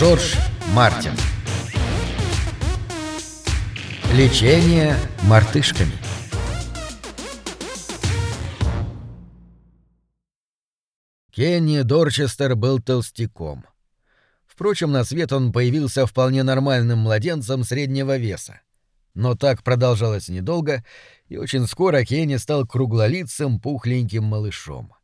Жорж Мартин Лечение мартышками Кенни Дорчестер был толстяком. Впрочем, на свет он появился вполне нормальным младенцем среднего веса. Но так продолжалось недолго, и очень скоро Кенни стал круглолицым, пухленьким малышом.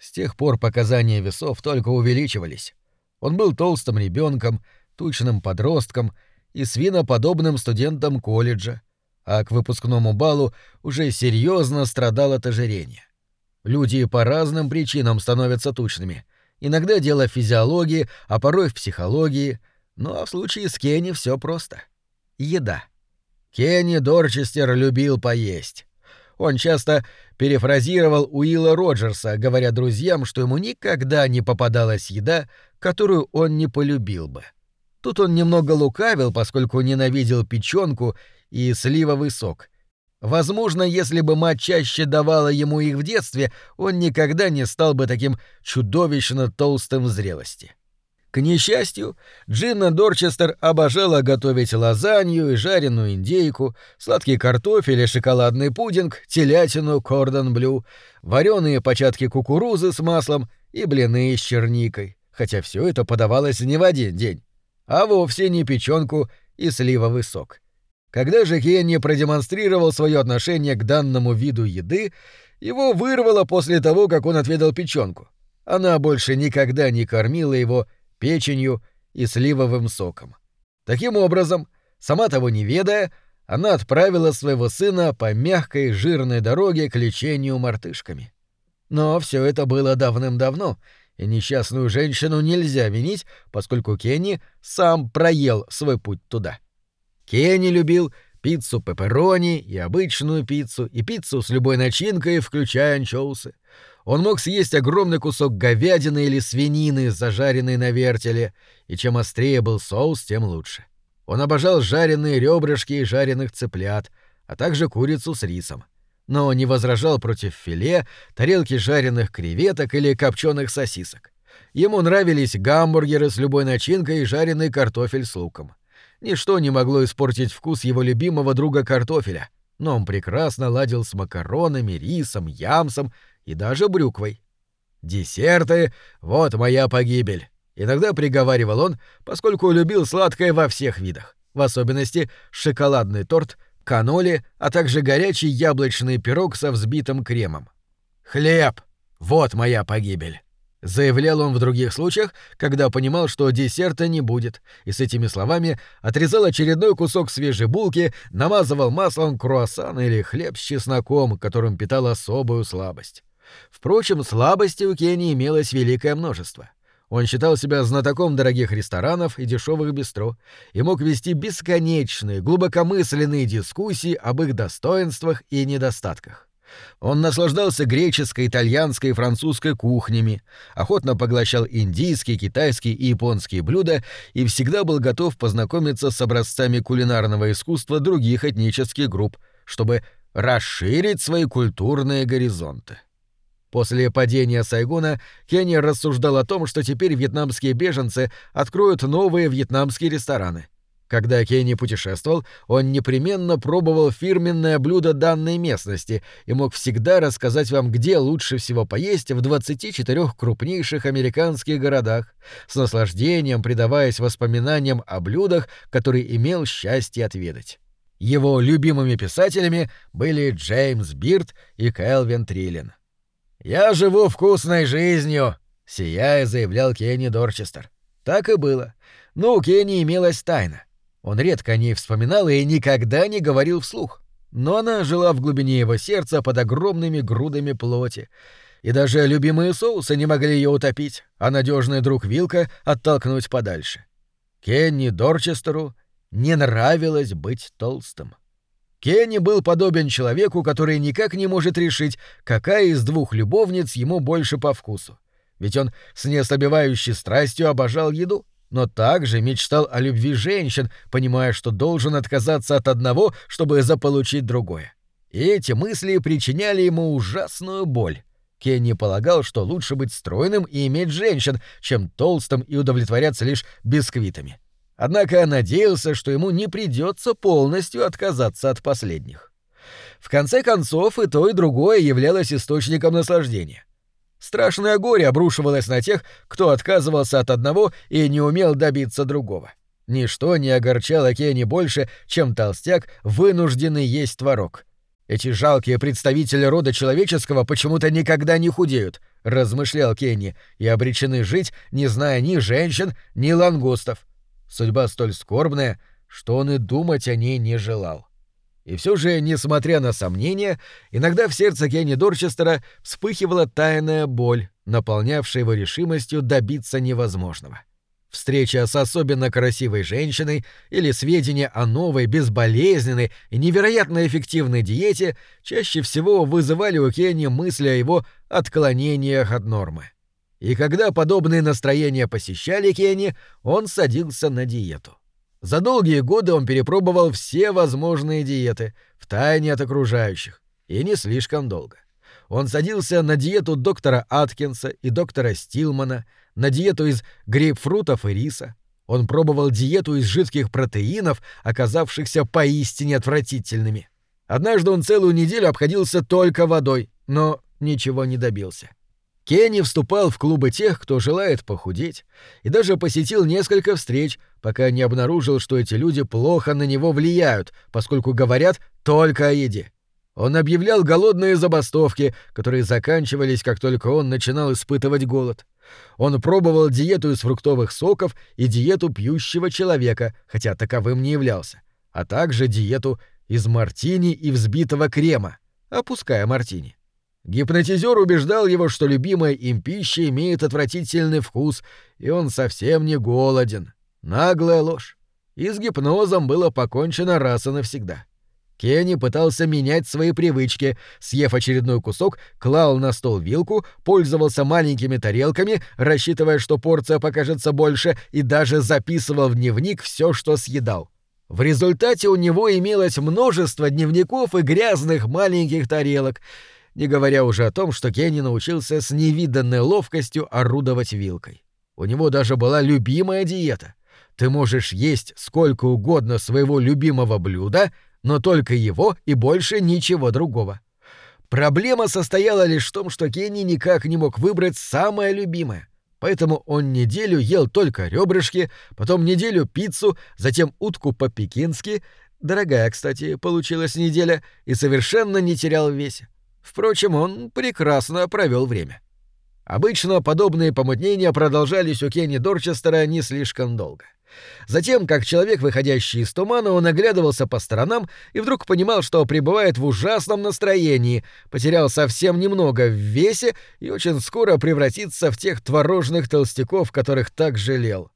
С тех пор показания весов только увеличивались. Он был толстым ребенком, тучным подростком и свиноподобным студентом колледжа, а к выпускному балу уже серьезно страдал от ожирения. Люди по разным причинам становятся тучными. Иногда дело в физиологии, а порой в психологии. Ну а в случае с Кенни все просто. Еда. Кенни Дорчестер любил поесть. Он часто перефразировал Уилла Роджерса, говоря друзьям, что ему никогда не попадалась еда, которую он не полюбил бы. Тут он немного лукавил, поскольку ненавидел печенку и сливовый сок. Возможно, если бы мать чаще давала ему их в детстве, он никогда не стал бы таким чудовищно толстым в зрелости. К несчастью, Джинна Дорчестер обожала готовить лазанью и жареную индейку, сладкий картофель и шоколадный пудинг, телятину кордон-блю, вареные початки кукурузы с маслом и блины с черникой, хотя все это подавалось не в один день, а вовсе не печенку и сливовый сок. Когда же Кенни продемонстрировал свое отношение к данному виду еды, его вырвало после того, как он отведал печенку. Она больше никогда не кормила его печенью и сливовым соком. Таким образом, сама того не ведая, она отправила своего сына по мягкой жирной дороге к лечению мартышками. Но все это было давным-давно, и несчастную женщину нельзя винить, поскольку Кенни сам проел свой путь туда. Кенни любил пиццу пепперони и обычную пиццу, и пиццу с любой начинкой, включая анчоусы. Он мог съесть огромный кусок говядины или свинины, зажаренной на вертеле, и чем острее был соус, тем лучше. Он обожал жареные ребрышки и жареных цыплят, а также курицу с рисом. Но не возражал против филе, тарелки жареных креветок или копченых сосисок. Ему нравились гамбургеры с любой начинкой и жареный картофель с луком. Ничто не могло испортить вкус его любимого друга картофеля, но он прекрасно ладил с макаронами, рисом, ямсом и даже брюквой. «Десерты — вот моя погибель», — иногда приговаривал он, поскольку любил сладкое во всех видах, в особенности шоколадный торт, каноли, а также горячий яблочный пирог со взбитым кремом. «Хлеб — вот моя погибель». Заявлял он в других случаях, когда понимал, что десерта не будет, и с этими словами отрезал очередной кусок свежей булки, намазывал маслом круассан или хлеб с чесноком, которым питал особую слабость. Впрочем, слабости у Кенни имелось великое множество. Он считал себя знатоком дорогих ресторанов и дешевых бистро и мог вести бесконечные, глубокомысленные дискуссии об их достоинствах и недостатках. Он наслаждался греческой, итальянской и французской кухнями, охотно поглощал индийские, китайские и японские блюда и всегда был готов познакомиться с образцами кулинарного искусства других этнических групп, чтобы расширить свои культурные горизонты. После падения Сайгона Кенни рассуждал о том, что теперь вьетнамские беженцы откроют новые вьетнамские рестораны. Когда Кенни путешествовал, он непременно пробовал фирменное блюдо данной местности и мог всегда рассказать вам, где лучше всего поесть в 24 крупнейших американских городах, с наслаждением предаваясь воспоминаниям о блюдах, которые имел счастье отведать. Его любимыми писателями были Джеймс Бирд и Кэлвин Триллин. «Я живу вкусной жизнью», — сияя заявлял Кенни Дорчестер. Так и было. Но у Кенни имелась тайна. Он редко о ней вспоминал и никогда не говорил вслух. Но она жила в глубине его сердца под огромными грудами плоти. И даже любимые соусы не могли ее утопить, а надежный друг Вилка оттолкнуть подальше. Кенни Дорчестеру не нравилось быть толстым. Кенни был подобен человеку, который никак не может решить, какая из двух любовниц ему больше по вкусу. Ведь он с неослабевающей страстью обожал еду, но также мечтал о любви женщин, понимая, что должен отказаться от одного, чтобы заполучить другое. И эти мысли причиняли ему ужасную боль. Кенни полагал, что лучше быть стройным и иметь женщин, чем толстым и удовлетворяться лишь бисквитами. Однако надеялся, что ему не придется полностью отказаться от последних. В конце концов, и то, и другое являлось источником наслаждения. Страшное горе обрушивалось на тех, кто отказывался от одного и не умел добиться другого. Ничто не огорчало Кенни больше, чем толстяк, вынужденный есть творог. Эти жалкие представители рода человеческого почему-то никогда не худеют, размышлял Кенни, и обречены жить, не зная ни женщин, ни лангустов. Судьба столь скорбная, что он и думать о ней не желал. И все же, несмотря на сомнения, иногда в сердце Кенни Дорчестера вспыхивала тайная боль, наполнявшая его решимостью добиться невозможного. Встреча с особенно красивой женщиной или сведения о новой, безболезненной и невероятно эффективной диете чаще всего вызывали у Кенни мысли о его отклонениях от нормы. И когда подобные настроения посещали Кенни, он садился на диету. За долгие годы он перепробовал все возможные диеты, втайне от окружающих, и не слишком долго. Он садился на диету доктора Аткинса и доктора Стилмана — на диету из грейпфрутов и риса. Он пробовал диету из жидких протеинов, оказавшихся поистине отвратительными. Однажды он целую неделю обходился только водой, но ничего не добился. Кенни вступал в клубы тех, кто желает похудеть, и даже посетил несколько встреч, пока не обнаружил, что эти люди плохо на него влияют, поскольку говорят только о еде. Он объявлял голодные забастовки, которые заканчивались, как только он начинал испытывать голод. Он пробовал диету из фруктовых соков и диету пьющего человека, хотя таковым не являлся, а также диету из мартини и взбитого крема, опуская мартини. Гипнотизер убеждал его, что любимая им пища имеет отвратительный вкус, и он совсем не голоден. Наглая ложь. И с гипнозом было покончено раз и навсегда. Кенни пытался менять свои привычки, съев очередной кусок, клал на стол вилку, пользовался маленькими тарелками, рассчитывая, что порция покажется больше, и даже записывал в дневник все, что съедал. В результате у него имелось множество дневников и грязных маленьких тарелок, не говоря уже о том, что Кенни научился с невиданной ловкостью орудовать вилкой. У него даже была любимая диета. Ты можешь есть сколько угодно своего любимого блюда — но только его и больше ничего другого. Проблема состояла лишь в том, что Кенни никак не мог выбрать самое любимое. Поэтому он неделю ел только ребрышки, потом неделю пиццу, затем утку по-пекински, дорогая, кстати, получилась неделя, и совершенно не терял в. Впрочем, он прекрасно провел время. Обычно подобные помутнения продолжались у Кенни Дорчестера не слишком долго. — Затем, как человек, выходящий из тумана, он оглядывался по сторонам и вдруг понимал, что пребывает в ужасном настроении, потерял совсем немного в весе и очень скоро превратится в тех творожных толстяков, которых так жалел.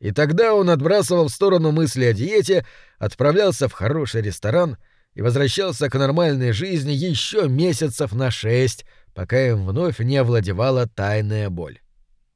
И тогда он отбрасывал в сторону мысли о диете, отправлялся в хороший ресторан и возвращался к нормальной жизни еще месяцев на шесть, пока им вновь не овладевала тайная боль.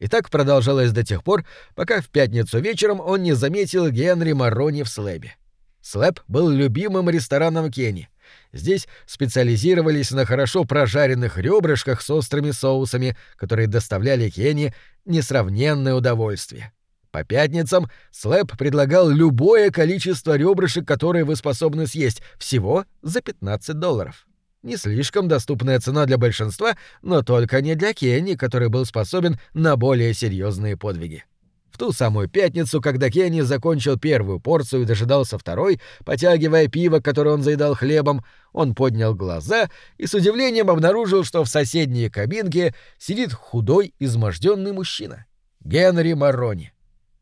И так продолжалось до тех пор, пока в пятницу вечером он не заметил Генри Марони в Слэбе. Слэб был любимым рестораном Кенни. Здесь специализировались на хорошо прожаренных ребрышках с острыми соусами, которые доставляли Кенни несравненное удовольствие. По пятницам Слэб предлагал любое количество ребрышек, которые вы способны съесть, всего за 15 долларов. Не слишком доступная цена для большинства, но только не для Кенни, который был способен на более серьезные подвиги. В ту самую пятницу, когда Кенни закончил первую порцию и дожидался второй, потягивая пиво, которое он заедал хлебом, он поднял глаза и с удивлением обнаружил, что в соседней кабинке сидит худой, изможденный мужчина. Генри Марони.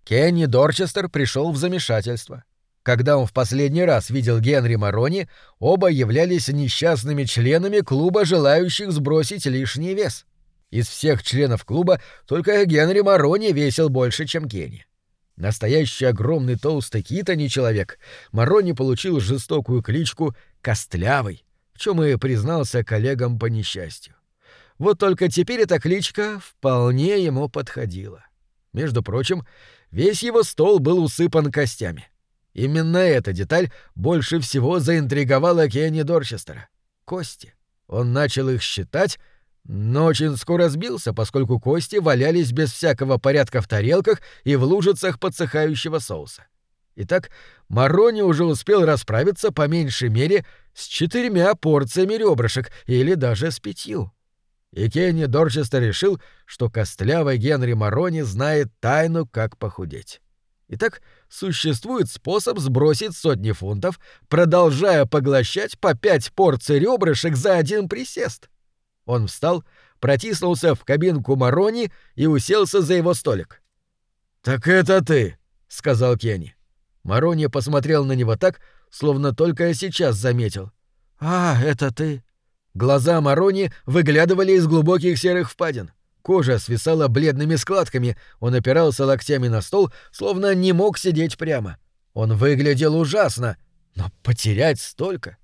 Кенни Дорчестер пришел в замешательство. Когда он в последний раз видел Генри Марони, оба являлись несчастными членами клуба, желающих сбросить лишний вес. Из всех членов клуба только Генри Марони весил больше, чем Кенни. Настоящий огромный толстый кит, а не человек, Марони получил жестокую кличку «Костлявый», в чем и признался коллегам по несчастью. Вот только теперь эта кличка вполне ему подходила. Между прочим, весь его стол был усыпан костями. Именно эта деталь больше всего заинтриговала Кенни Дорчестера. Кости. Он начал их считать, но очень скоро сбился, поскольку кости валялись без всякого порядка в тарелках и в лужицах подсыхающего соуса. Итак, Марони уже успел расправиться по меньшей мере с четырьмя порциями ребрышек или даже с пятью. И Кенни Дорчестер решил, что костлявый Генри Марони знает тайну, как похудеть. Итак, существует способ сбросить сотни фунтов, продолжая поглощать по пять порций ребрышек за один присест. Он встал, протиснулся в кабинку Марони и уселся за его столик. «Так это ты», — сказал Кенни. Марони посмотрел на него так, словно только сейчас заметил. «А, это ты». Глаза Марони выглядывали из глубоких серых впадин. Кожа свисала бледными складками, он опирался локтями на стол, словно не мог сидеть прямо. Он выглядел ужасно, но потерять столько...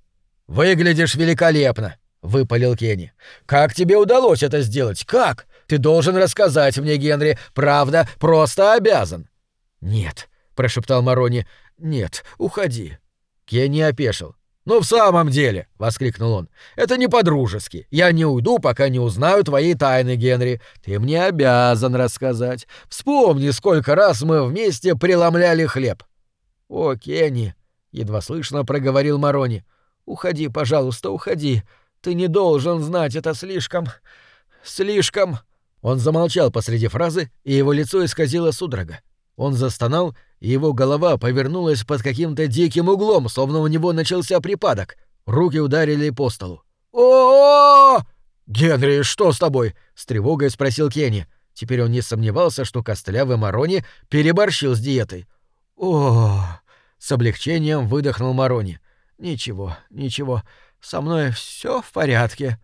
«Выглядишь великолепно!» — выпалил Кенни. «Как тебе удалось это сделать? Как? Ты должен рассказать мне, Генри. Правда, просто обязан». «Нет», — прошептал Марони. «Нет, уходи». Кенни опешил. «Ну в самом деле!» — воскликнул он. «Это не по-дружески. Я не уйду, пока не узнаю твои тайны, Генри. Ты мне обязан рассказать. Вспомни, сколько раз мы вместе преломляли хлеб». «О, Кенни!» — едва слышно проговорил Марони. «Уходи, пожалуйста, уходи. Ты не должен знать это слишком... слишком...» Он замолчал посреди фразы, и его лицо исказило судорога. Он застонал, и его голова повернулась под каким-то диким углом, словно у него начался припадок. Руки ударили по столу. о! «Генри, что с тобой?» — с тревогой спросил Кенни. Теперь он не сомневался, что костлявый Марони переборщил с диетой. о с облегчением выдохнул Марони. «Ничего, ничего, со мной все в порядке».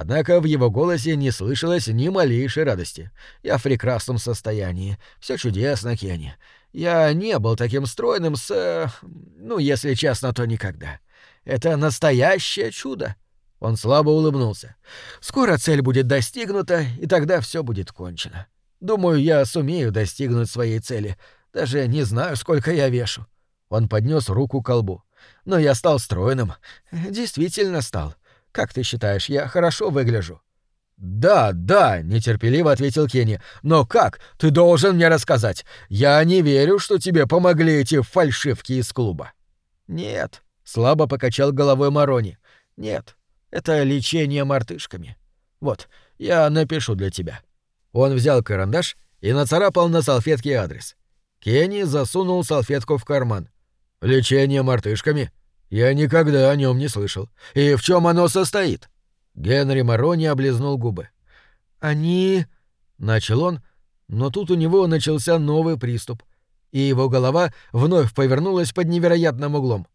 Однако в его голосе не слышалось ни малейшей радости. «Я в прекрасном состоянии. Все чудесно, Кенни. Я не был таким стройным с... Ну, если честно, то никогда. Это настоящее чудо». Он слабо улыбнулся. «Скоро цель будет достигнута, и тогда все будет кончено. Думаю, я сумею достигнуть своей цели. Даже не знаю, сколько я вешу». Он поднес руку к колбу. «Но я стал стройным. Действительно стал. Как ты считаешь, я хорошо выгляжу?» «Да, да», — нетерпеливо ответил Кенни. «Но как? Ты должен мне рассказать. Я не верю, что тебе помогли эти фальшивки из клуба». «Нет», — слабо покачал головой Марони. «Нет, это лечение мартышками. Вот, я напишу для тебя». Он взял карандаш и нацарапал на салфетке адрес. Кенни засунул салфетку в карман. «Лечение мартышками? Я никогда о нем не слышал. И в чем оно состоит? Генри Марони облизнул губы. Они... начал он, но тут у него начался новый приступ, и его голова вновь повернулась под невероятным углом.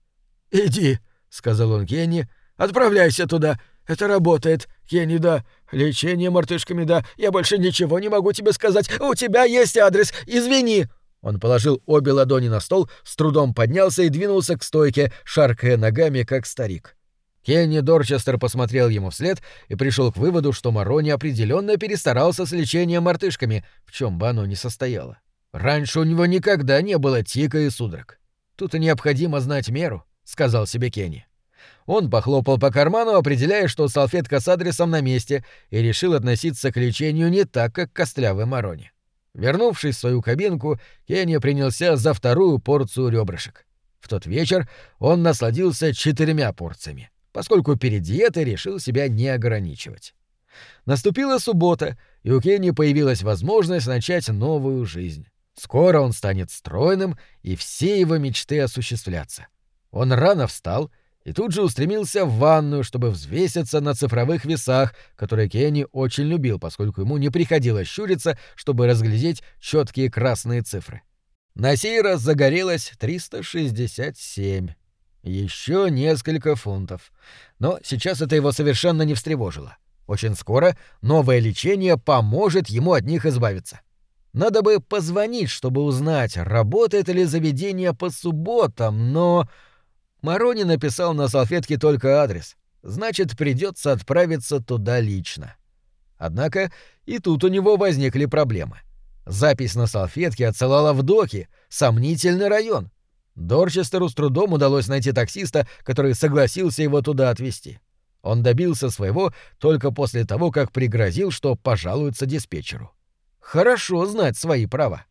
«Иди», — сказал он Кенни, — «отправляйся туда. Это работает. Кенни, да. Лечение мартышками, да. Я больше ничего не могу тебе сказать. У тебя есть адрес. Извини». Он положил обе ладони на стол, с трудом поднялся и двинулся к стойке, шаркая ногами, как старик. Кенни Дорчестер посмотрел ему вслед и пришел к выводу, что Марони определенно перестарался с лечением мартышками, в чем бы оно ни состояло. Раньше у него никогда не было тика и судорог. Тут необходимо знать меру, сказал себе Кенни. Он похлопал по карману, определяя, что салфетка с адресом на месте, и решил относиться к лечению не так, как к костлявой Мароне. Вернувшись в свою кабинку, Кенни принялся за вторую порцию ребрышек. В тот вечер он насладился четырьмя порциями, поскольку перед диетой решил себя не ограничивать. Наступила суббота, и у Кенни появилась возможность начать новую жизнь. Скоро он станет стройным, и все его мечты осуществлятся. Он рано встал — и тут же устремился в ванную, чтобы взвеситься на цифровых весах, которые Кенни очень любил, поскольку ему не приходилось щуриться, чтобы разглядеть четкие красные цифры. На сей раз загорелось 367. Еще несколько фунтов. Но сейчас это его совершенно не встревожило. Очень скоро новое лечение поможет ему от них избавиться. Надо бы позвонить, чтобы узнать, работает ли заведение по субботам, но... Марони написал на салфетке только адрес. Значит, придется отправиться туда лично. Однако и тут у него возникли проблемы. Запись на салфетке отсылала в доки, сомнительный район. Дорчестеру с трудом удалось найти таксиста, который согласился его туда отвезти. Он добился своего только после того, как пригрозил, что пожалуется диспетчеру. Хорошо знать свои права.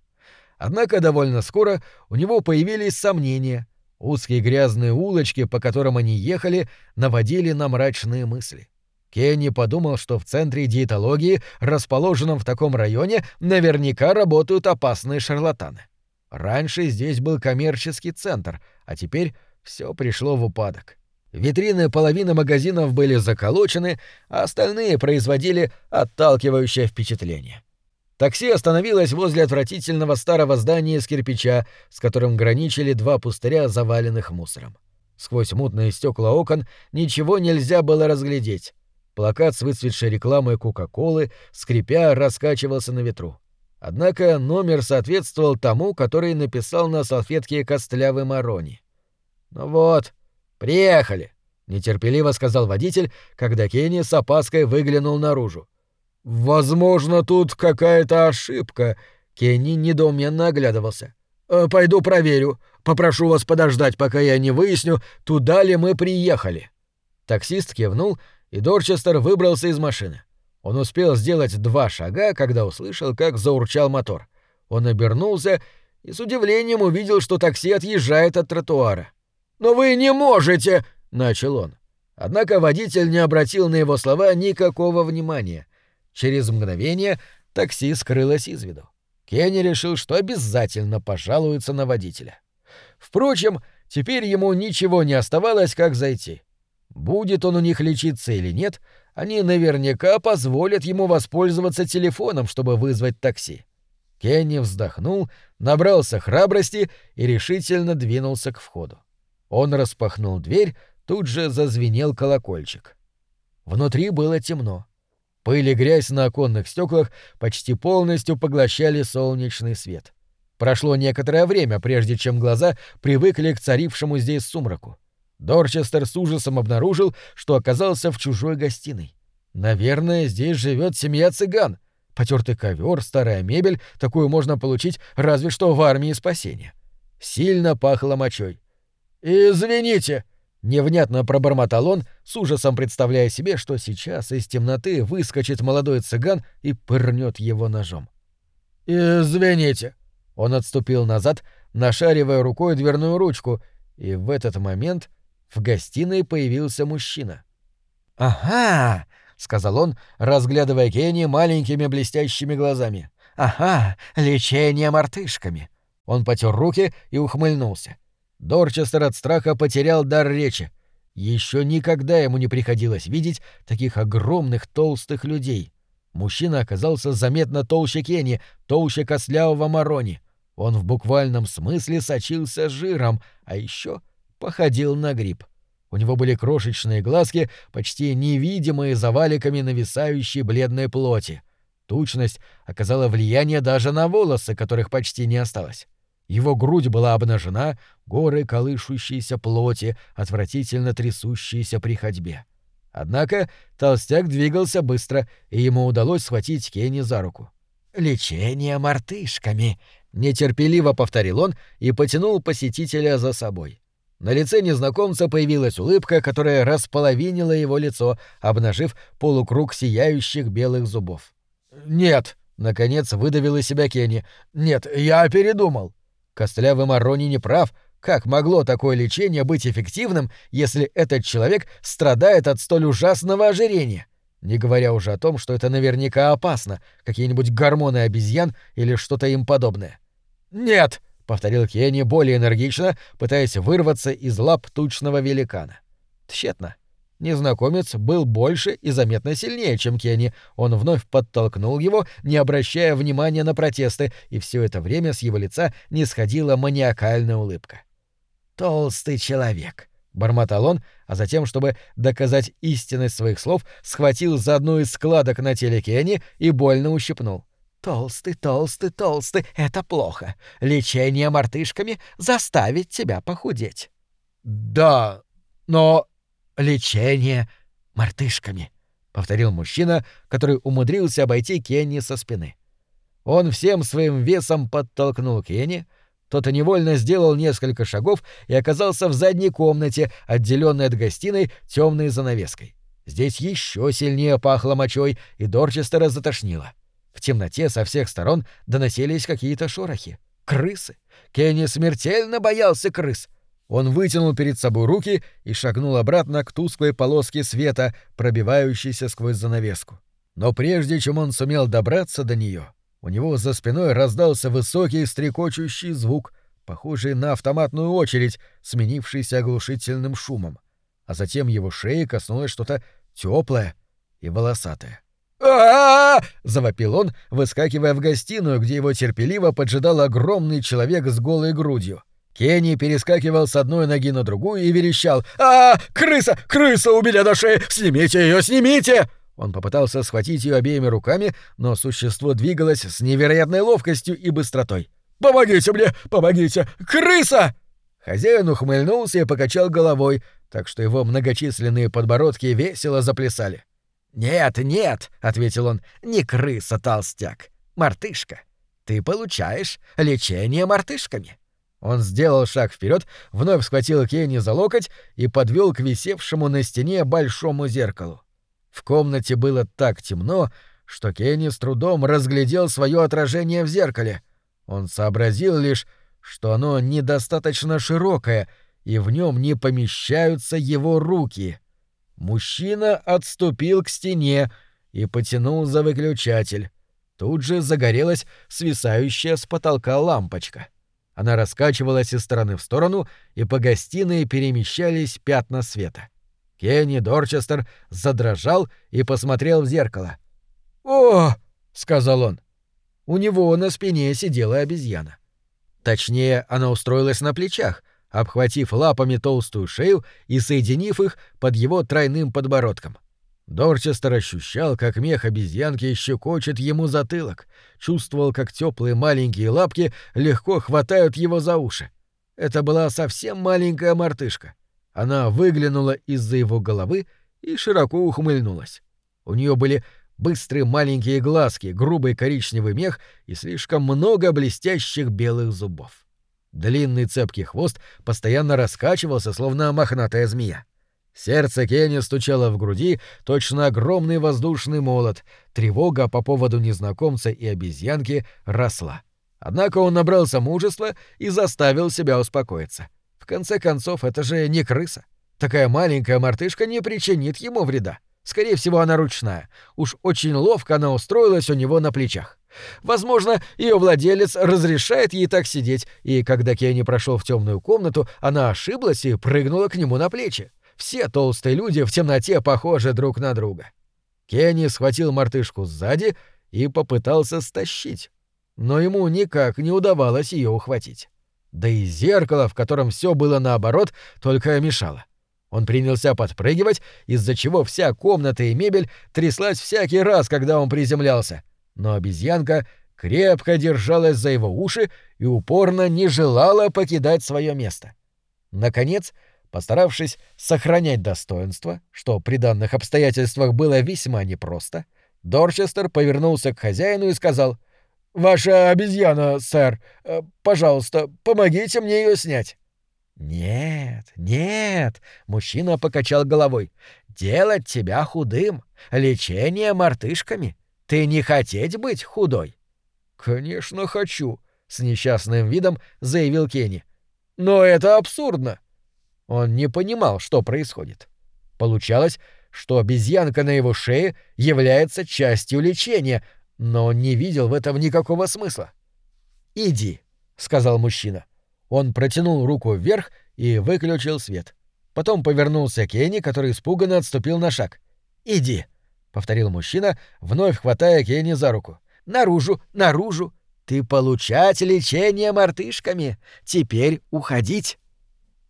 Однако довольно скоро у него появились сомнения. Узкие грязные улочки, по которым они ехали, наводили на мрачные мысли. Кенни подумал, что в центре диетологии, расположенном в таком районе, наверняка работают опасные шарлатаны. Раньше здесь был коммерческий центр, а теперь все пришло в упадок. Витрины половины магазинов были заколочены, а остальные производили отталкивающее впечатление. Такси остановилось возле отвратительного старого здания из кирпича, с которым граничили два пустыря, заваленных мусором. Сквозь мутные стекла окон ничего нельзя было разглядеть. Плакат с выцветшей рекламой Кока-Колы, скрипя, раскачивался на ветру. Однако номер соответствовал тому, который написал на салфетке костлявый Марони. «Ну вот, приехали», — нетерпеливо сказал водитель, когда Кенни с опаской выглянул наружу. «Возможно, тут какая-то ошибка», — Кенни недоуменно оглядывался. «Э, «Пойду проверю. Попрошу вас подождать, пока я не выясню, туда ли мы приехали». Таксист кивнул, и Дорчестер выбрался из машины. Он успел сделать два шага, когда услышал, как заурчал мотор. Он обернулся и с удивлением увидел, что такси отъезжает от тротуара. «Но вы не можете!» — начал он. Однако водитель не обратил на его слова никакого внимания. Через мгновение такси скрылось из виду. Кенни решил, что обязательно пожалуется на водителя. Впрочем, теперь ему ничего не оставалось, как зайти. Будет он у них лечиться или нет, они наверняка позволят ему воспользоваться телефоном, чтобы вызвать такси. Кенни вздохнул, набрался храбрости и решительно двинулся к входу. Он распахнул дверь, тут же зазвенел колокольчик. Внутри было темно. Пыль и грязь на оконных стеклах почти полностью поглощали солнечный свет. Прошло некоторое время, прежде чем глаза привыкли к царившему здесь сумраку. Дорчестер с ужасом обнаружил, что оказался в чужой гостиной. Наверное, здесь живет семья цыган. Потертый ковер, старая мебель, такую можно получить разве что в армии спасения. Сильно пахло мочой. «Извините!» — невнятно пробормотал он, с ужасом представляя себе, что сейчас из темноты выскочит молодой цыган и пырнет его ножом. «Извините!» Он отступил назад, нашаривая рукой дверную ручку, и в этот момент в гостиной появился мужчина. «Ага!» — сказал он, разглядывая Кенни маленькими блестящими глазами. «Ага, лечение мартышками!» Он потер руки и ухмыльнулся. Дорчестер от страха потерял дар речи. Еще никогда ему не приходилось видеть таких огромных толстых людей. Мужчина оказался заметно толще Кенни, толще кослявого Марони. Он в буквальном смысле сочился жиром, а еще походил на гриб. У него были крошечные глазки, почти невидимые за валиками нависающей бледной плоти. Тучность оказала влияние даже на волосы, которых почти не осталось. Его грудь была обнажена, горы колышущейся плоти, отвратительно трясущиеся при ходьбе. Однако толстяк двигался быстро, и ему удалось схватить Кенни за руку. «Лечение мартышками!» — нетерпеливо повторил он и потянул посетителя за собой. На лице незнакомца появилась улыбка, которая располовинила его лицо, обнажив полукруг сияющих белых зубов. «Нет», — наконец выдавил из себя Кенни. «Нет, я передумал». Костлявый Марони не прав. Как могло такое лечение быть эффективным, если этот человек страдает от столь ужасного ожирения? Не говоря уже о том, что это наверняка опасно, какие-нибудь гормоны обезьян или что-то им подобное. «Нет!» — повторил Кенни более энергично, пытаясь вырваться из лап тучного великана. Тщетно. Незнакомец был больше и заметно сильнее, чем Кенни. Он вновь подтолкнул его, не обращая внимания на протесты, и все это время с его лица не сходила маниакальная улыбка. «Толстый человек», — бормотал он, а затем, чтобы доказать истинность своих слов, схватил за одну из складок на теле Кенни и больно ущипнул. Толстый, толстый, толстый — это плохо. Лечение мартышками заставит тебя похудеть. Да, но лечение мартышками, повторил мужчина, который умудрился обойти Кенни со спины. Он всем своим весом подтолкнул Кенни, тот невольно сделал несколько шагов и оказался в задней комнате, отделенной от гостиной темной занавеской. Здесь еще сильнее пахло мочой, и Дорчестера затошнило. В темноте со всех сторон доносились какие-то шорохи. Крысы. Кенни смертельно боялся крыс. Он вытянул перед собой руки и шагнул обратно к тусклой полоске света, пробивающейся сквозь занавеску. Но прежде чем он сумел добраться до нее, у него за спиной раздался высокий стрекочущий звук, похожий на автоматную очередь, сменившийся оглушительным шумом. А затем его шеи коснулось что-то теплое и волосатое. а завопил он, выскакивая в гостиную, где его терпеливо поджидал огромный человек с голой грудью. Кенни перескакивал с одной ноги на другую и верещал «А, крыса! Крыса у меня на шее! Снимите ее, снимите!» Он попытался схватить ее обеими руками, но существо двигалось с невероятной ловкостью и быстротой. «Помогите мне! Помогите! Крыса!» Хозяин ухмыльнулся и покачал головой, так что его многочисленные подбородки весело заплясали. «Нет, нет», — ответил он, — «не крыса, толстяк, мартышка. Ты получаешь лечение мартышками». Он сделал шаг вперед, вновь схватил Кенни за локоть и подвел к висевшему на стене большому зеркалу. В комнате было так темно, что Кенни с трудом разглядел свое отражение в зеркале. Он сообразил лишь, что оно недостаточно широкое, и в нем не помещаются его руки. Мужчина отступил к стене и потянул за выключатель. Тут же загорелась свисающая с потолка лампочка. Она раскачивалась из стороны в сторону, и по гостиной перемещались пятна света. Кенни Дорчестер задрожал и посмотрел в зеркало. «О!» — сказал он. У него на спине сидела обезьяна. Точнее, она устроилась на плечах, обхватив лапами толстую шею и соединив их под его тройным подбородком. Дорчестер ощущал, как мех обезьянки щекочет ему затылок, чувствовал, как теплые маленькие лапки легко хватают его за уши. Это была совсем маленькая мартышка. Она выглянула из-за его головы и широко ухмыльнулась. У нее были быстрые маленькие глазки, грубый коричневый мех и слишком много блестящих белых зубов. Длинный цепкий хвост постоянно раскачивался, словно мохнатая змея. Сердце Кенни стучало в груди, точно огромный воздушный молот. Тревога по поводу незнакомца и обезьянки росла. Однако он набрался мужества и заставил себя успокоиться. В конце концов, это же не крыса. Такая маленькая мартышка не причинит ему вреда. Скорее всего, она ручная. Уж очень ловко она устроилась у него на плечах. Возможно, ее владелец разрешает ей так сидеть, и когда Кенни прошел в темную комнату, она ошиблась и прыгнула к нему на плечи. Все толстые люди в темноте похожи друг на друга. Кенни схватил мартышку сзади и попытался стащить. Но ему никак не удавалось ее ухватить. Да и зеркало, в котором все было наоборот, только мешало. Он принялся подпрыгивать, из-за чего вся комната и мебель тряслась всякий раз, когда он приземлялся. Но обезьянка крепко держалась за его уши и упорно не желала покидать свое место. Наконец, Постаравшись сохранять достоинство, что при данных обстоятельствах было весьма непросто, Дорчестер повернулся к хозяину и сказал «Ваша обезьяна, сэр. Э, пожалуйста, помогите мне ее снять». «Нет, нет», — мужчина покачал головой, — «делать тебя худым, лечение мартышками. Ты не хотеть быть худой?» «Конечно хочу», — с несчастным видом заявил Кенни. «Но это абсурдно. Он не понимал, что происходит. Получалось, что обезьянка на его шее является частью лечения, но он не видел в этом никакого смысла. «Иди», — сказал мужчина. Он протянул руку вверх и выключил свет. Потом повернулся к Кенни, который испуганно отступил на шаг. «Иди», — повторил мужчина, вновь хватая Кенни за руку. «Наружу, наружу! Ты получать лечение мартышками! Теперь уходить!»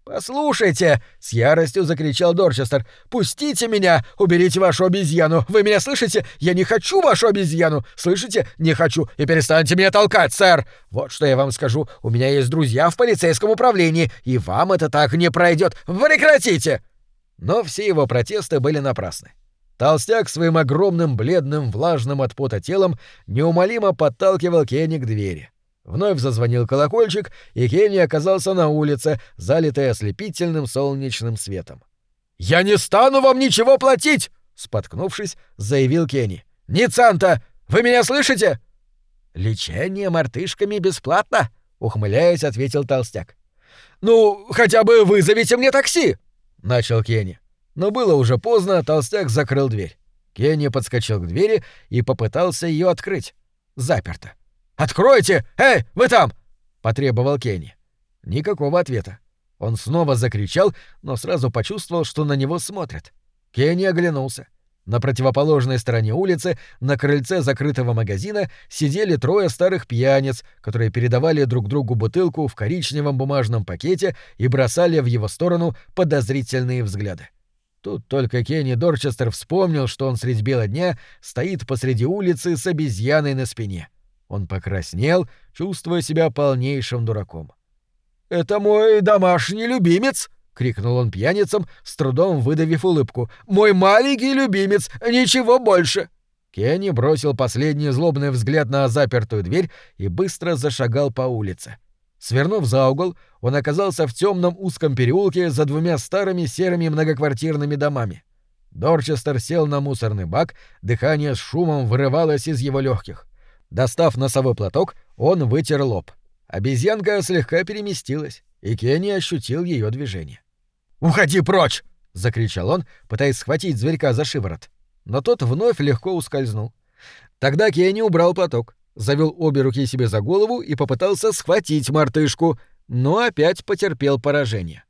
«Послушайте!» — с яростью закричал Дорчестер. «Пустите меня! Уберите вашу обезьяну! Вы меня слышите? Я не хочу вашу обезьяну! Слышите? Не хочу! И перестаньте меня толкать, сэр! Вот что я вам скажу. У меня есть друзья в полицейском управлении, и вам это так не пройдет! Прекратите!» Но все его протесты были напрасны. Толстяк своим огромным, бледным, влажным от пота телом неумолимо подталкивал Кенни к двери. Вновь зазвонил колокольчик, и Кенни оказался на улице, залитой ослепительным солнечным светом. «Я не стану вам ничего платить!» споткнувшись, заявил Кенни. «Ницанта! Вы меня слышите?» «Лечение мартышками бесплатно!» — ухмыляясь, ответил толстяк. «Ну, хотя бы вызовите мне такси!» — начал Кенни. Но было уже поздно, толстяк закрыл дверь. Кенни подскочил к двери и попытался ее открыть. Заперто. «Откройте! Эй, вы там!» — потребовал Кенни. Никакого ответа. Он снова закричал, но сразу почувствовал, что на него смотрят. Кенни оглянулся. На противоположной стороне улицы, на крыльце закрытого магазина, сидели трое старых пьяниц, которые передавали друг другу бутылку в коричневом бумажном пакете и бросали в его сторону подозрительные взгляды. Тут только Кенни Дорчестер вспомнил, что он средь бела дня стоит посреди улицы с обезьяной на спине. Он покраснел, чувствуя себя полнейшим дураком. «Это мой домашний любимец!» — крикнул он пьяницам, с трудом выдавив улыбку. «Мой маленький любимец! Ничего больше!» Кенни бросил последний злобный взгляд на запертую дверь и быстро зашагал по улице. Свернув за угол, он оказался в темном узком переулке за двумя старыми серыми многоквартирными домами. Дорчестер сел на мусорный бак, дыхание с шумом вырывалось из его легких. Достав носовой платок, он вытер лоб. Обезьянка слегка переместилась, и Кенни ощутил ее движение. «Уходи прочь!» — закричал он, пытаясь схватить зверька за шиворот. Но тот вновь легко ускользнул. Тогда Кенни убрал платок завел обе руки себе за голову и попытался схватить мартышку, но опять потерпел поражение.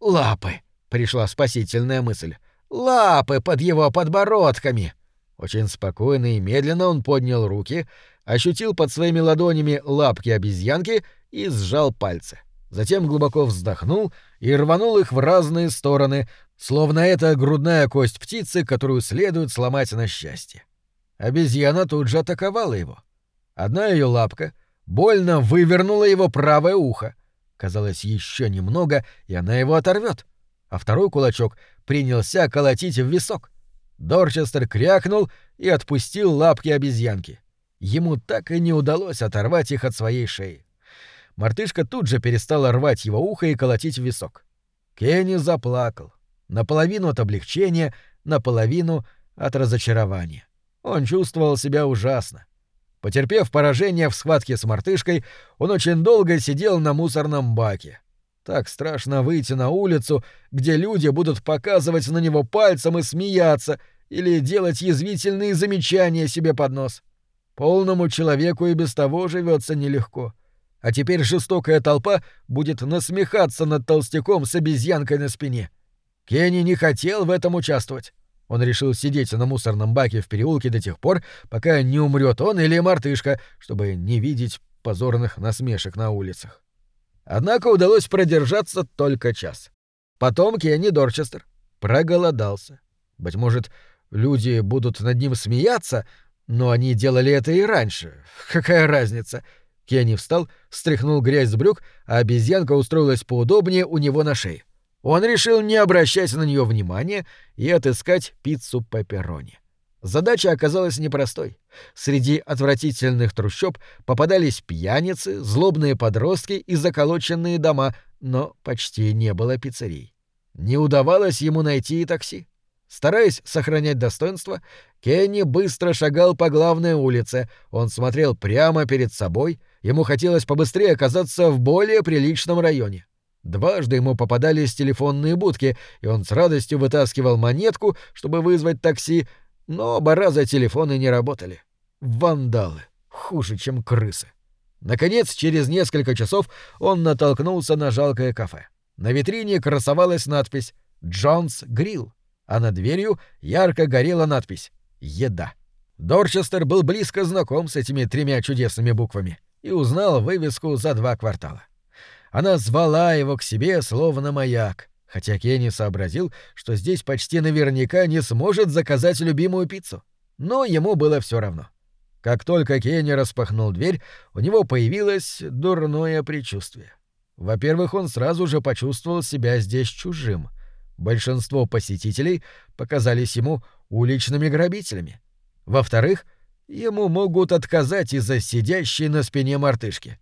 «Лапы!» — пришла спасительная мысль. «Лапы под его подбородками!» Очень спокойно и медленно он поднял руки, ощутил под своими ладонями лапки обезьянки и сжал пальцы. Затем глубоко вздохнул и рванул их в разные стороны, словно это грудная кость птицы, которую следует сломать на счастье. Обезьяна тут же атаковала его. Одна ее лапка больно вывернула его правое ухо. Казалось, еще немного, и она его оторвет. А второй кулачок принялся колотить в висок. Дорчестер крякнул и отпустил лапки обезьянки. Ему так и не удалось оторвать их от своей шеи. Мартышка тут же перестала рвать его ухо и колотить в висок. Кенни заплакал. Наполовину от облегчения, наполовину от разочарования. Он чувствовал себя ужасно. Потерпев поражение в схватке с мартышкой, он очень долго сидел на мусорном баке. Так страшно выйти на улицу, где люди будут показывать на него пальцем и смеяться или делать язвительные замечания себе под нос. Полному человеку и без того живется нелегко. А теперь жестокая толпа будет насмехаться над толстяком с обезьянкой на спине. Кенни не хотел в этом участвовать. Он решил сидеть на мусорном баке в переулке до тех пор, пока не умрет он или мартышка, чтобы не видеть позорных насмешек на улицах. Однако удалось продержаться только час. Потом Кенни Дорчестер проголодался. Быть может, люди будут над ним смеяться, но они делали это и раньше. Какая разница? Кенни встал, стряхнул грязь с брюк, а обезьянка устроилась поудобнее у него на шее. Он решил не обращать на нее внимания и отыскать пиццу пепперони. Задача оказалась непростой. Среди отвратительных трущоб попадались пьяницы, злобные подростки и заколоченные дома, но почти не было пиццерий. Не удавалось ему найти и такси. Стараясь сохранять достоинство, Кенни быстро шагал по главной улице, он смотрел прямо перед собой, ему хотелось побыстрее оказаться в более приличном районе. Дважды ему попадались телефонные будки, и он с радостью вытаскивал монетку, чтобы вызвать такси, но оба раза телефоны не работали. Вандалы. Хуже, чем крысы. Наконец, через несколько часов он натолкнулся на жалкое кафе. На витрине красовалась надпись «Джонс Грилл», а над дверью ярко горела надпись «Еда». Дорчестер был близко знаком с этими тремя чудесными буквами и узнал вывеску за два квартала. Она звала его к себе, словно маяк, хотя Кенни сообразил, что здесь почти наверняка не сможет заказать любимую пиццу. Но ему было все равно. Как только Кенни распахнул дверь, у него появилось дурное предчувствие. Во-первых, он сразу же почувствовал себя здесь чужим. Большинство посетителей показались ему уличными грабителями. Во-вторых, ему могут отказать из-за сидящей на спине мартышки.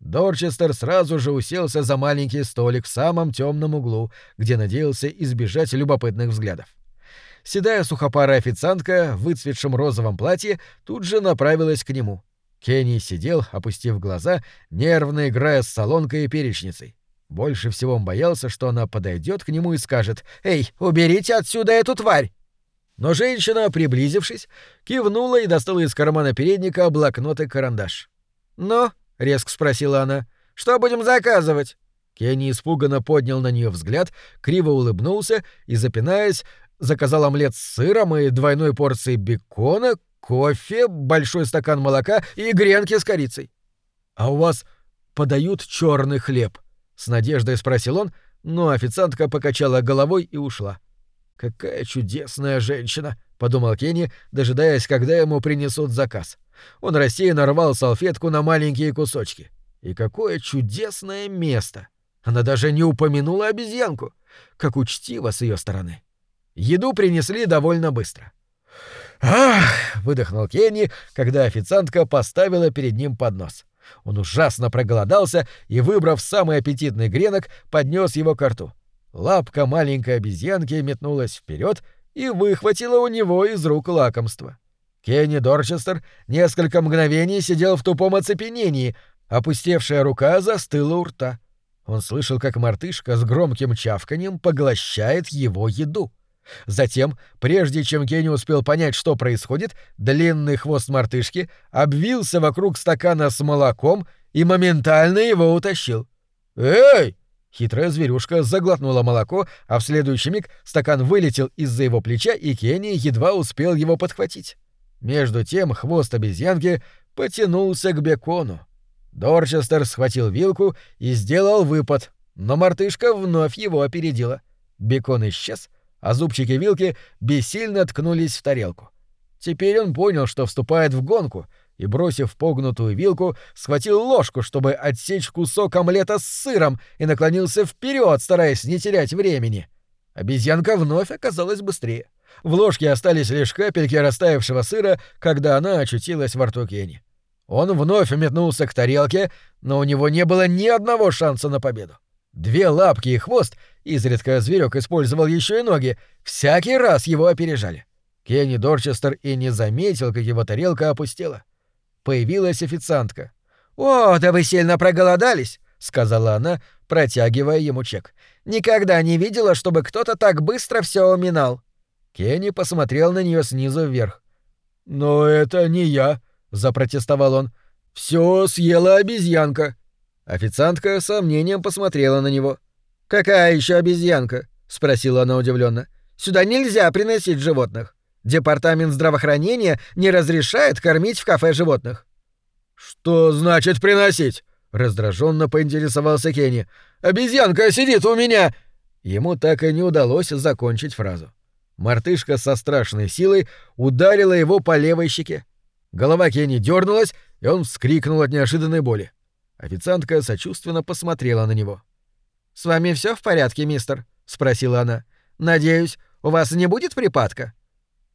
Дорчестер сразу же уселся за маленький столик в самом темном углу, где надеялся избежать любопытных взглядов. седая сухопарая официантка в выцветшем розовом платье тут же направилась к нему. Кенни сидел, опустив глаза, нервно играя с солонкой и перечницей. Больше всего он боялся, что она подойдет к нему и скажет «Эй, уберите отсюда эту тварь!» Но женщина, приблизившись, кивнула и достала из кармана передника блокнот и карандаш. «Ну?» — резко спросила она. «Что будем заказывать?» Кенни испуганно поднял на нее взгляд, криво улыбнулся и, запинаясь, заказал омлет с сыром и двойной порцией бекона, кофе, большой стакан молока и гренки с корицей. «А у вас подают черный хлеб?» — с надеждой спросил он, но официантка покачала головой и ушла. «Какая чудесная женщина!» — подумал Кенни, дожидаясь, когда ему принесут заказ. Он рассеянно рвал салфетку на маленькие кусочки. И какое чудесное место! Она даже не упомянула обезьянку. Как учтиво с ее стороны. Еду принесли довольно быстро. «Ах!» — выдохнул Кенни, когда официантка поставила перед ним поднос. Он ужасно проголодался и, выбрав самый аппетитный гренок, поднес его к рту. Лапка маленькой обезьянки метнулась вперед и выхватила у него из рук лакомство. Кенни Дорчестер несколько мгновений сидел в тупом оцепенении, опустевшая рука застыла у рта. Он слышал, как мартышка с громким чавканием поглощает его еду. Затем, прежде чем Кенни успел понять, что происходит, длинный хвост мартышки обвился вокруг стакана с молоком и моментально его утащил. «Эй!» Хитрая зверюшка заглотнула молоко, а в следующий миг стакан вылетел из-за его плеча, и Кенни едва успел его подхватить. Между тем хвост обезьянки потянулся к бекону. Дорчестер схватил вилку и сделал выпад, но мартышка вновь его опередила. Бекон исчез, а зубчики вилки бессильно ткнулись в тарелку. Теперь он понял, что вступает в гонку — и, бросив погнутую вилку, схватил ложку, чтобы отсечь кусок омлета с сыром, и наклонился вперед, стараясь не терять времени. Обезьянка вновь оказалась быстрее. В ложке остались лишь капельки растаявшего сыра, когда она очутилась во рту Кенни. Он вновь метнулся к тарелке, но у него не было ни одного шанса на победу. Две лапки и хвост, изредка зверек использовал еще и ноги, всякий раз его опережали. Кенни Дорчестер и не заметил, как его тарелка опустела появилась официантка. «О, да вы сильно проголодались!» — сказала она, протягивая ему чек. «Никогда не видела, чтобы кто-то так быстро все уминал». Кенни посмотрел на нее снизу вверх. «Но это не я», — запротестовал он. Все съела обезьянка». Официантка с сомнением посмотрела на него. «Какая еще обезьянка?» — спросила она удивленно. «Сюда нельзя приносить животных». Департамент здравоохранения не разрешает кормить в кафе животных. Что значит приносить? раздраженно поинтересовался Кенни. Обезьянка сидит у меня. Ему так и не удалось закончить фразу. Мартышка со страшной силой ударила его по левой щеке. Голова Кенни дернулась, и он вскрикнул от неожиданной боли. Официантка сочувственно посмотрела на него. «С вами все в порядке, мистер?» — спросила она. «Надеюсь, у вас не будет припадка?»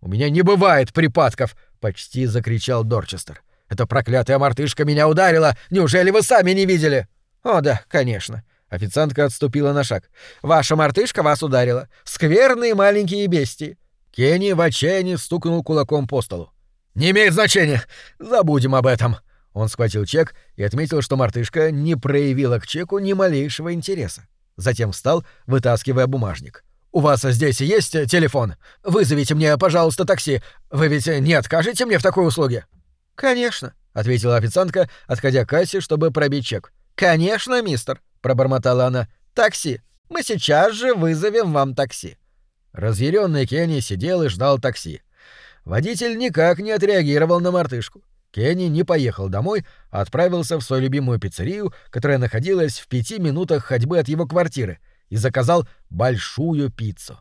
«У меня не бывает припадков!» — почти закричал Дорчестер. «Эта проклятая мартышка меня ударила! Неужели вы сами не видели?» «О да, конечно». Официантка отступила на шаг. «Ваша мартышка вас ударила. Скверные маленькие бестии». Кенни в отчаянии стукнул кулаком по столу. «Не имеет значения! Забудем об этом!» Он схватил чек и отметил, что мартышка не проявила к чеку ни малейшего интереса. Затем встал, вытаскивая бумажник. «У вас здесь есть телефон? Вызовите мне, пожалуйста, такси. Вы ведь не откажете мне в такой услуге?» «Конечно», — ответила официантка, отходя к кассе, чтобы пробить чек. «Конечно, мистер», — пробормотала она. «Такси. Мы сейчас же вызовем вам такси». Разъяренный Кенни сидел и ждал такси. Водитель никак не отреагировал на мартышку. Кенни не поехал домой, а отправился в свою любимую пиццерию, которая находилась в пяти минутах ходьбы от его квартиры — и заказал большую пиццу.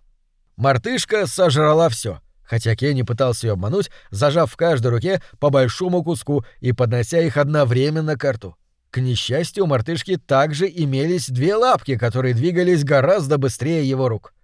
Мартышка сожрала все, хотя Кенни пытался ее обмануть, зажав в каждой руке по большому куску и поднося их одновременно к рту. К несчастью, у мартышки также имелись две лапки, которые двигались гораздо быстрее его рук.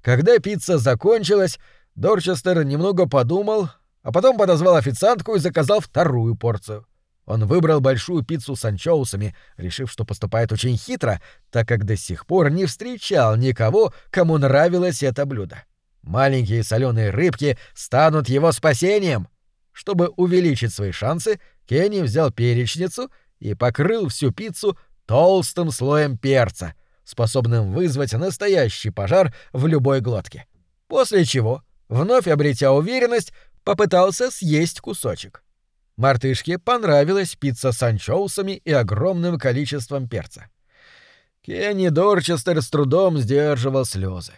Когда пицца закончилась, Дорчестер немного подумал, а потом подозвал официантку и заказал вторую порцию. Он выбрал большую пиццу с анчоусами, решив, что поступает очень хитро, так как до сих пор не встречал никого, кому нравилось это блюдо. Маленькие соленые рыбки станут его спасением. Чтобы увеличить свои шансы, Кенни взял перечницу и покрыл всю пиццу толстым слоем перца, способным вызвать настоящий пожар в любой глотке. После чего, вновь обретя уверенность, попытался съесть кусочек. Мартышке понравилась пицца с анчоусами и огромным количеством перца. Кенни Дорчестер с трудом сдерживал слезы.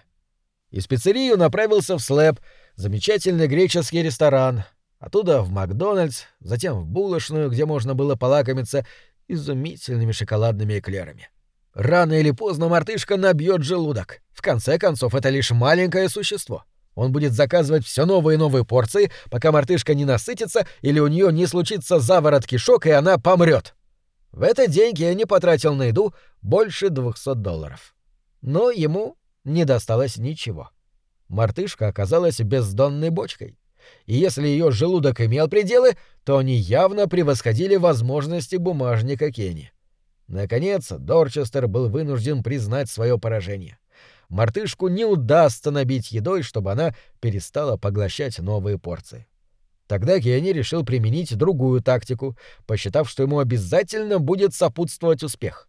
Из пиццерии направился в Слэп, замечательный греческий ресторан, оттуда в Макдональдс, затем в булочную, где можно было полакомиться изумительными шоколадными эклерами. Рано или поздно мартышка набьет желудок. В конце концов, это лишь маленькое существо. Он будет заказывать все новые и новые порции, пока мартышка не насытится или у нее не случится заворот кишок, и она помрет. В этот день Кенни потратил на еду больше 200 долларов. Но ему не досталось ничего. Мартышка оказалась бездонной бочкой. И если ее желудок имел пределы, то они явно превосходили возможности бумажника Кенни. Наконец, Дорчестер был вынужден признать свое поражение. Мартышку не удастся набить едой, чтобы она перестала поглощать новые порции. Тогда Кенни решил применить другую тактику, посчитав, что ему обязательно будет сопутствовать успех.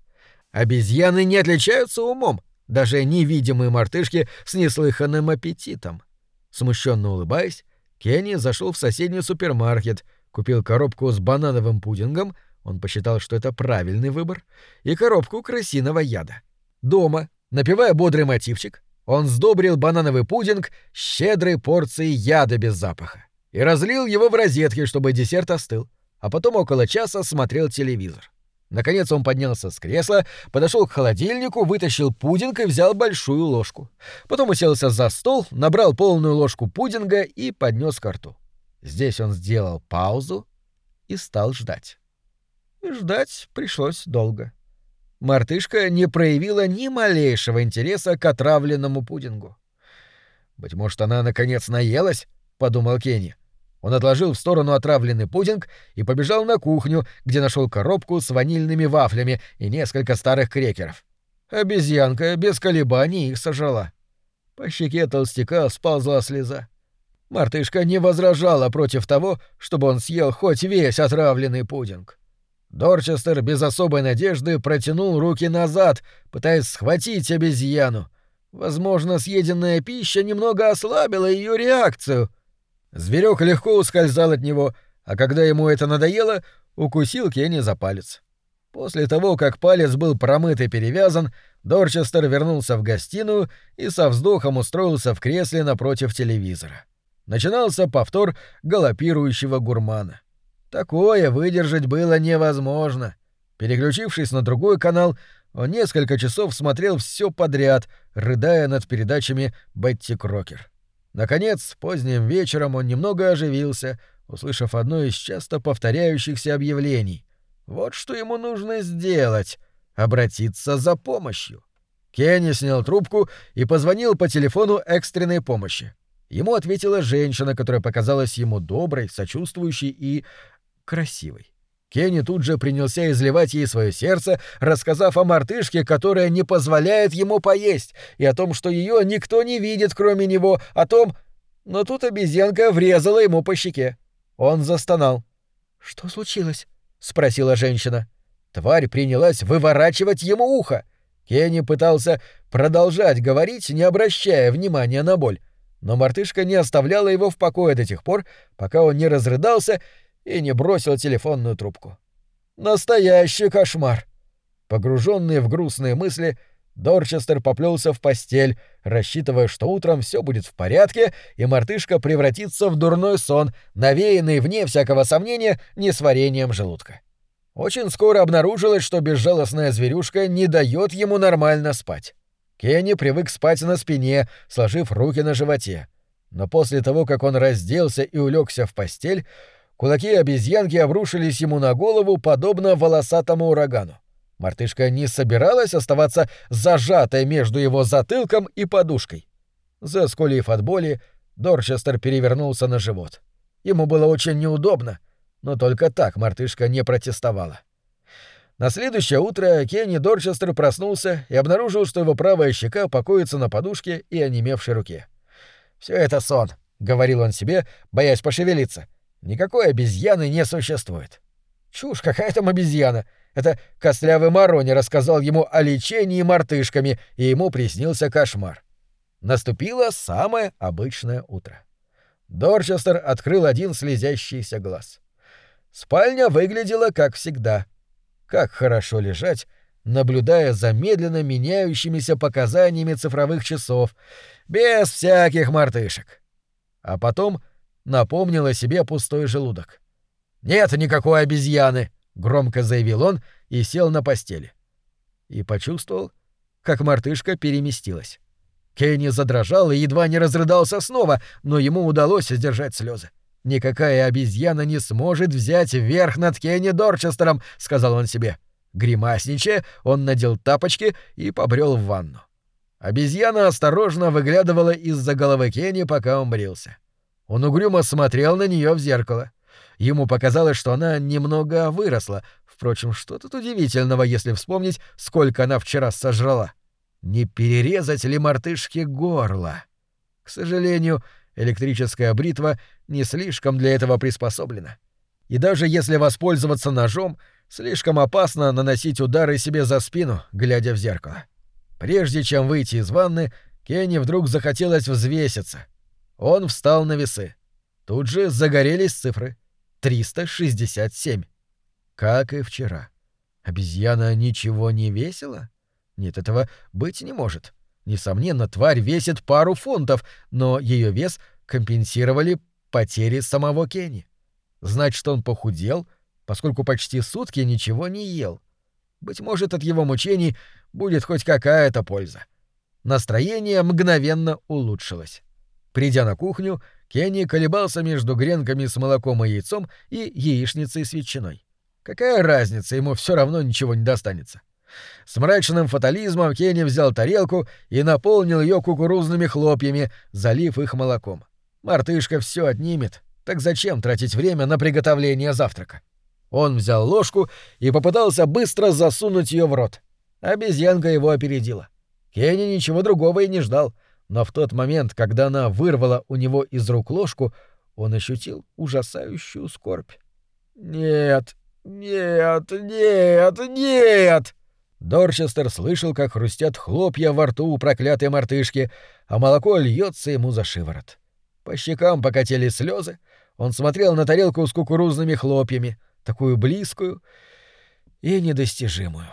Обезьяны не отличаются умом, даже невидимые мартышки с неслыханным аппетитом. Смущенно улыбаясь, Кенни зашел в соседний супермаркет, купил коробку с банановым пудингом, он посчитал, что это правильный выбор, и коробку крысиного яда. Дома, напевая бодрый мотивчик, он сдобрил банановый пудинг щедрой порцией яда без запаха и разлил его в розетки, чтобы десерт остыл, а потом около часа смотрел телевизор. Наконец он поднялся с кресла, подошел к холодильнику, вытащил пудинг и взял большую ложку. Потом уселся за стол, набрал полную ложку пудинга и поднес к рту. Здесь он сделал паузу и стал ждать. И ждать пришлось долго. Мартышка не проявила ни малейшего интереса к отравленному пудингу. «Быть может, она, наконец, наелась?» — подумал Кенни. Он отложил в сторону отравленный пудинг и побежал на кухню, где нашел коробку с ванильными вафлями и несколько старых крекеров. Обезьянка без колебаний их сожрала. По щеке толстяка сползла слеза. Мартышка не возражала против того, чтобы он съел хоть весь отравленный пудинг. Дорчестер без особой надежды протянул руки назад, пытаясь схватить обезьяну. Возможно, съеденная пища немного ослабила ее реакцию — Зверек легко ускользал от него, а когда ему это надоело, укусил Кенни за палец. После того, как палец был промыт и перевязан, Дорчестер вернулся в гостиную и со вздохом устроился в кресле напротив телевизора. Начинался повтор галопирующего гурмана. Такое выдержать было невозможно. Переключившись на другой канал, он несколько часов смотрел все подряд, рыдая над передачами Бетти Крокер. Наконец, поздним вечером он немного оживился, услышав одно из часто повторяющихся объявлений. Вот что ему нужно сделать — обратиться за помощью. Кенни снял трубку и позвонил по телефону экстренной помощи. Ему ответила женщина, которая показалась ему доброй, сочувствующей и красивой. Кенни тут же принялся изливать ей свое сердце, рассказав о мартышке, которая не позволяет ему поесть, и о том, что ее никто не видит, кроме него, о том... Но тут обезьянка врезала ему по щеке. Он застонал. «Что случилось?» — спросила женщина. Тварь принялась выворачивать ему ухо. Кенни пытался продолжать говорить, не обращая внимания на боль. Но мартышка не оставляла его в покое до тех пор, пока он не разрыдался и не бросил телефонную трубку. Настоящий кошмар. Погруженный в грустные мысли, Дорчестер поплелся в постель, рассчитывая, что утром все будет в порядке, и мартышка превратится в дурной сон, навеянный, вне всякого сомнения, несварением желудка. Очень скоро обнаружилось, что безжалостная зверюшка не дает ему нормально спать. Кенни привык спать на спине, сложив руки на животе. Но после того, как он разделся и улегся в постель, Кулаки обезьянки обрушились ему на голову, подобно волосатому урагану. Мартышка не собиралась оставаться зажатой между его затылком и подушкой. Заскулив от боли, Дорчестер перевернулся на живот. Ему было очень неудобно, но только так мартышка не протестовала. На следующее утро Кенни Дорчестер проснулся и обнаружил, что его правая щека покоится на подушке и онемевшей руке. Все это сон», — говорил он себе, боясь пошевелиться. «Никакой обезьяны не существует». «Чушь, какая там обезьяна!» Это костлявый Марони рассказал ему о лечении мартышками, и ему приснился кошмар. Наступило самое обычное утро. Дорчестер открыл один слезящийся глаз. Спальня выглядела как всегда. Как хорошо лежать, наблюдая за медленно меняющимися показаниями цифровых часов, без всяких мартышек. А потом напомнил о себе пустой желудок. «Нет никакой обезьяны!» — громко заявил он и сел на постели. И почувствовал, как мартышка переместилась. Кенни задрожал и едва не разрыдался снова, но ему удалось сдержать слезы. «Никакая обезьяна не сможет взять верх над Кенни Дорчестером», — сказал он себе. Гримасничая, он надел тапочки и побрел в ванну. Обезьяна осторожно выглядывала из-за головы Кенни, пока он брился. Он угрюмо смотрел на нее в зеркало. Ему показалось, что она немного выросла. Впрочем, что тут удивительного, если вспомнить, сколько она вчера сожрала. Не перерезать ли мартышке горло? К сожалению, электрическая бритва не слишком для этого приспособлена. И даже если воспользоваться ножом, слишком опасно наносить удары себе за спину, глядя в зеркало. Прежде чем выйти из ванны, Кенни вдруг захотелось взвеситься. Он встал на весы. Тут же загорелись цифры. 367. Как и вчера. Обезьяна ничего не весила? Нет, этого быть не может. Несомненно, тварь весит пару фунтов, но ее вес компенсировали потери самого Кенни. Значит, он похудел, поскольку почти сутки ничего не ел. Быть может, от его мучений будет хоть какая-то польза. Настроение мгновенно улучшилось. Придя на кухню, Кенни колебался между гренками с молоком и яйцом и яичницей с ветчиной. Какая разница, ему все равно ничего не достанется. С мрачным фатализмом Кенни взял тарелку и наполнил ее кукурузными хлопьями, залив их молоком. Мартышка все отнимет, так зачем тратить время на приготовление завтрака? Он взял ложку и попытался быстро засунуть ее в рот. Обезьянка его опередила. Кенни ничего другого и не ждал, но в тот момент, когда она вырвала у него из рук ложку, он ощутил ужасающую скорбь. «Нет, нет, нет, нет!» Дорчестер слышал, как хрустят хлопья во рту у проклятой мартышки, а молоко льется ему за шиворот. По щекам покатили слезы, он смотрел на тарелку с кукурузными хлопьями, такую близкую и недостижимую.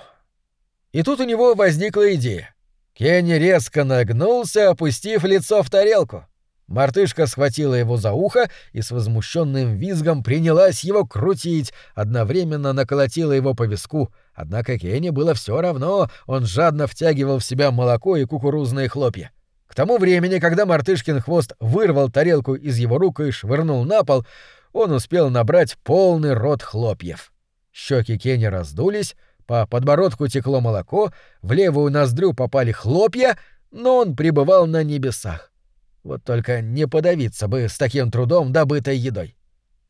И тут у него возникла идея. Кенни резко нагнулся, опустив лицо в тарелку. Мартышка схватила его за ухо и с возмущенным визгом принялась его крутить, одновременно наколотила его по виску. Однако Кенни было все равно, он жадно втягивал в себя молоко и кукурузные хлопья. К тому времени, когда мартышкин хвост вырвал тарелку из его рук и швырнул на пол, он успел набрать полный рот хлопьев. Щеки Кенни раздулись, по подбородку текло молоко, в левую ноздрю попали хлопья, но он пребывал на небесах. Вот только не подавиться бы с таким трудом добытой едой.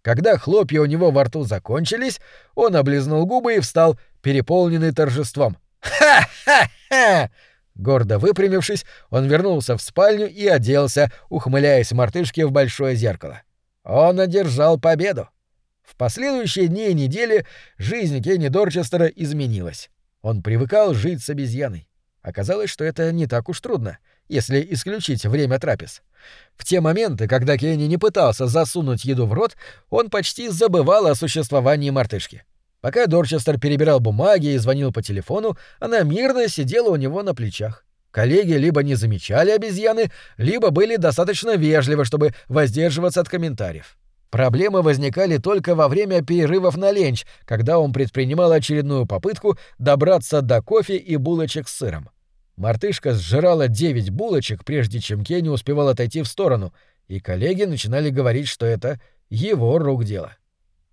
Когда хлопья у него во рту закончились, он облизнул губы и встал, переполненный торжеством. «Ха-ха-ха!» Гордо выпрямившись, он вернулся в спальню и оделся, ухмыляясь мартышке в большое зеркало. Он одержал победу. В последующие дни и недели жизнь Кенни Дорчестера изменилась. Он привыкал жить с обезьяной. Оказалось, что это не так уж трудно — если исключить время трапез. В те моменты, когда Кенни не пытался засунуть еду в рот, он почти забывал о существовании мартышки. Пока Дорчестер перебирал бумаги и звонил по телефону, она мирно сидела у него на плечах. Коллеги либо не замечали обезьяны, либо были достаточно вежливы, чтобы воздерживаться от комментариев. Проблемы возникали только во время перерывов на ленч, когда он предпринимал очередную попытку добраться до кофе и булочек с сыром. Мартышка сжирала девять булочек, прежде чем Кенни успевал отойти в сторону, и коллеги начинали говорить, что это его рук дело.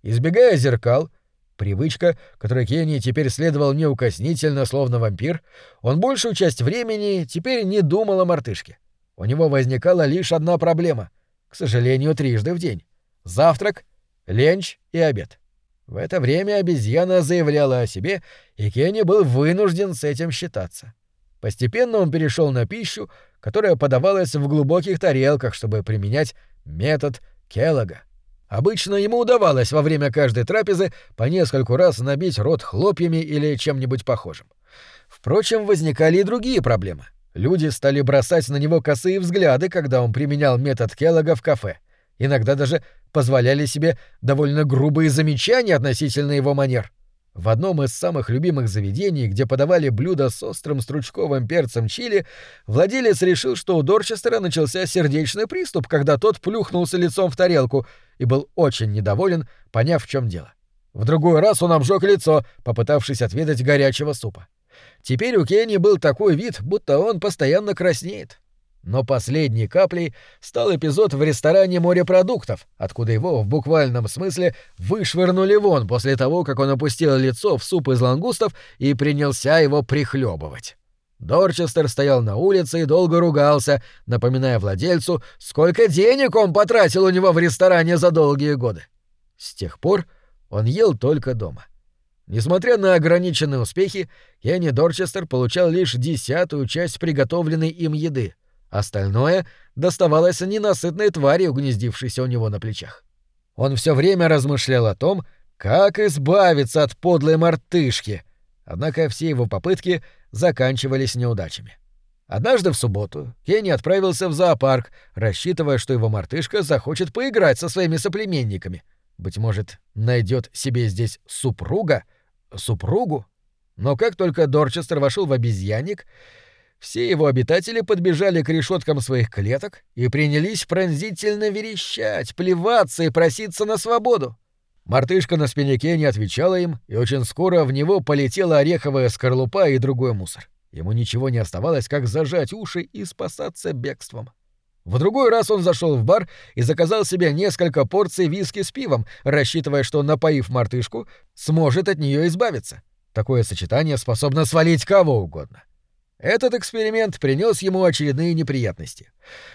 Избегая зеркал, привычка, которой Кенни теперь следовал неукоснительно, словно вампир, он большую часть времени теперь не думал о мартышке. У него возникала лишь одна проблема, к сожалению, трижды в день. Завтрак, ленч и обед. В это время обезьяна заявляла о себе, и Кенни был вынужден с этим считаться. Постепенно он перешел на пищу, которая подавалась в глубоких тарелках, чтобы применять метод Келлога. Обычно ему удавалось во время каждой трапезы по нескольку раз набить рот хлопьями или чем-нибудь похожим. Впрочем, возникали и другие проблемы. Люди стали бросать на него косые взгляды, когда он применял метод Келлога в кафе. Иногда даже позволяли себе довольно грубые замечания относительно его манер. В одном из самых любимых заведений, где подавали блюда с острым стручковым перцем чили, владелец решил, что у Дорчестера начался сердечный приступ, когда тот плюхнулся лицом в тарелку и был очень недоволен, поняв, в чем дело. В другой раз он обжег лицо, попытавшись отведать горячего супа. Теперь у Кенни был такой вид, будто он постоянно краснеет. Но последней каплей стал эпизод в ресторане морепродуктов, откуда его в буквальном смысле вышвырнули вон после того, как он опустил лицо в суп из лангустов и принялся его прихлебывать. Дорчестер стоял на улице и долго ругался, напоминая владельцу, сколько денег он потратил у него в ресторане за долгие годы. С тех пор он ел только дома. Несмотря на ограниченные успехи, Кенни Дорчестер получал лишь десятую часть приготовленной им еды — Остальное доставалось ненасытной твари, угнездившейся у него на плечах. Он все время размышлял о том, как избавиться от подлой мартышки, однако все его попытки заканчивались неудачами. Однажды в субботу Кенни отправился в зоопарк, рассчитывая, что его мартышка захочет поиграть со своими соплеменниками. Быть может, найдет себе здесь супруга? Супругу? Но как только Дорчестер вошел в обезьянник, все его обитатели подбежали к решеткам своих клеток и принялись пронзительно верещать, плеваться и проситься на свободу. Мартышка на спине не отвечала им, и очень скоро в него полетела ореховая скорлупа и другой мусор. Ему ничего не оставалось, как зажать уши и спасаться бегством. В другой раз он зашел в бар и заказал себе несколько порций виски с пивом, рассчитывая, что, напоив мартышку, сможет от нее избавиться. Такое сочетание способно свалить кого угодно. Этот эксперимент принес ему очередные неприятности.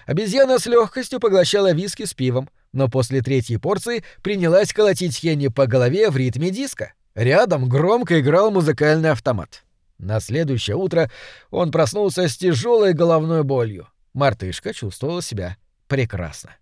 Обезьяна с легкостью поглощала виски с пивом, но после третьей порции принялась колотить Хенни по голове в ритме диска. Рядом громко играл музыкальный автомат. На следующее утро он проснулся с тяжелой головной болью. Мартышка чувствовала себя прекрасно.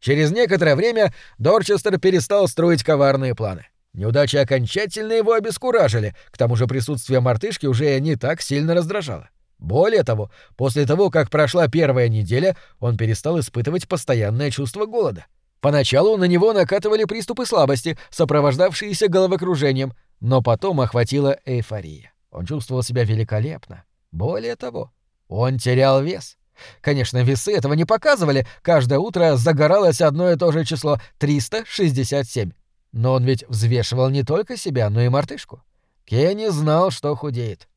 Через некоторое время Дорчестер перестал строить коварные планы. Неудачи окончательно его обескуражили, к тому же присутствие мартышки уже не так сильно раздражало. Более того, после того, как прошла первая неделя, он перестал испытывать постоянное чувство голода. Поначалу на него накатывали приступы слабости, сопровождавшиеся головокружением, но потом охватила эйфория. Он чувствовал себя великолепно. Более того, он терял вес. Конечно, весы этого не показывали, каждое утро загоралось одно и то же число — 367. Но он ведь взвешивал не только себя, но и мартышку. Кенни знал, что худеет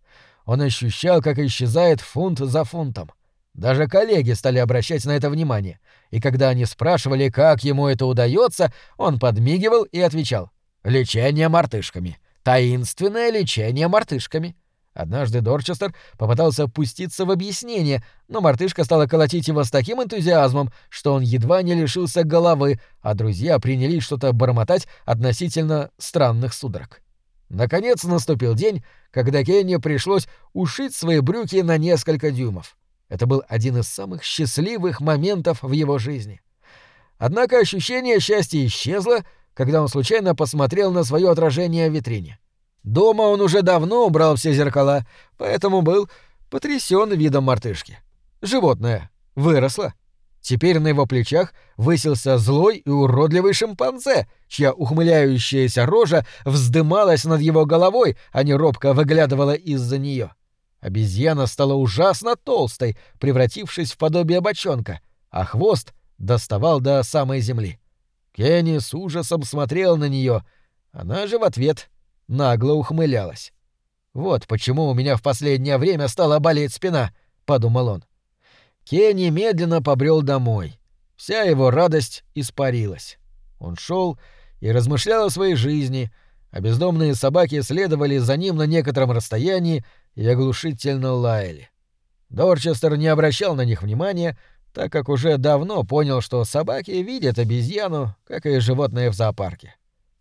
он ощущал, как исчезает фунт за фунтом. Даже коллеги стали обращать на это внимание, и когда они спрашивали, как ему это удается, он подмигивал и отвечал «Лечение мартышками. Таинственное лечение мартышками». Однажды Дорчестер попытался пуститься в объяснение, но мартышка стала колотить его с таким энтузиазмом, что он едва не лишился головы, а друзья принялись что-то бормотать относительно странных судорог. Наконец наступил день, когда Кенни пришлось ушить свои брюки на несколько дюймов. Это был один из самых счастливых моментов в его жизни. Однако ощущение счастья исчезло, когда он случайно посмотрел на свое отражение в витрине. Дома он уже давно убрал все зеркала, поэтому был потрясен видом мартышки. Животное выросло. Теперь на его плечах высился злой и уродливый шимпанзе, чья ухмыляющаяся рожа вздымалась над его головой, а не робко выглядывала из-за нее. Обезьяна стала ужасно толстой, превратившись в подобие бочонка, а хвост доставал до самой земли. Кенни с ужасом смотрел на нее, она же в ответ нагло ухмылялась. «Вот почему у меня в последнее время стала болеть спина», — подумал он. Кенни медленно побрел домой. Вся его радость испарилась. Он шел и размышлял о своей жизни, а бездомные собаки следовали за ним на некотором расстоянии и оглушительно лаяли. Дорчестер не обращал на них внимания, так как уже давно понял, что собаки видят обезьяну, как и животные в зоопарке.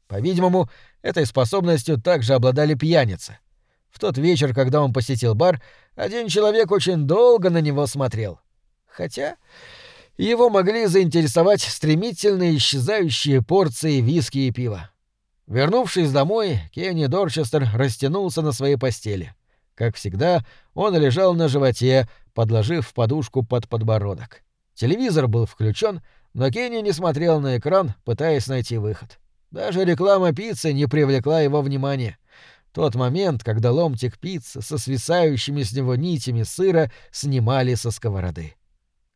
По-видимому, этой способностью также обладали пьяницы. В тот вечер, когда он посетил бар, один человек очень долго на него смотрел. Хотя его могли заинтересовать стремительно исчезающие порции виски и пива. Вернувшись домой, Кенни Дорчестер растянулся на своей постели. Как всегда, он лежал на животе, подложив подушку под подбородок. Телевизор был включен, но Кенни не смотрел на экран, пытаясь найти выход. Даже реклама пиццы не привлекла его внимания. Тот момент, когда ломтик пиццы со свисающими с него нитями сыра снимали со сковороды.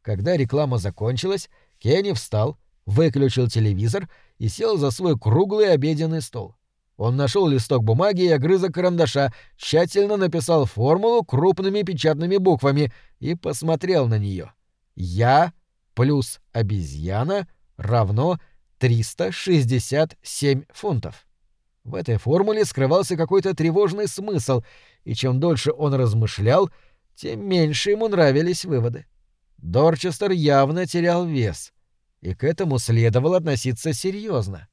Когда реклама закончилась, Кенни встал, выключил телевизор и сел за свой круглый обеденный стол. Он нашел листок бумаги и огрызок карандаша, тщательно написал формулу крупными печатными буквами и посмотрел на нее. «Я плюс обезьяна равно 367 фунтов». В этой формуле скрывался какой-то тревожный смысл, и чем дольше он размышлял, тем меньше ему нравились выводы. Дорчестер явно терял вес, и к этому следовало относиться серьезно.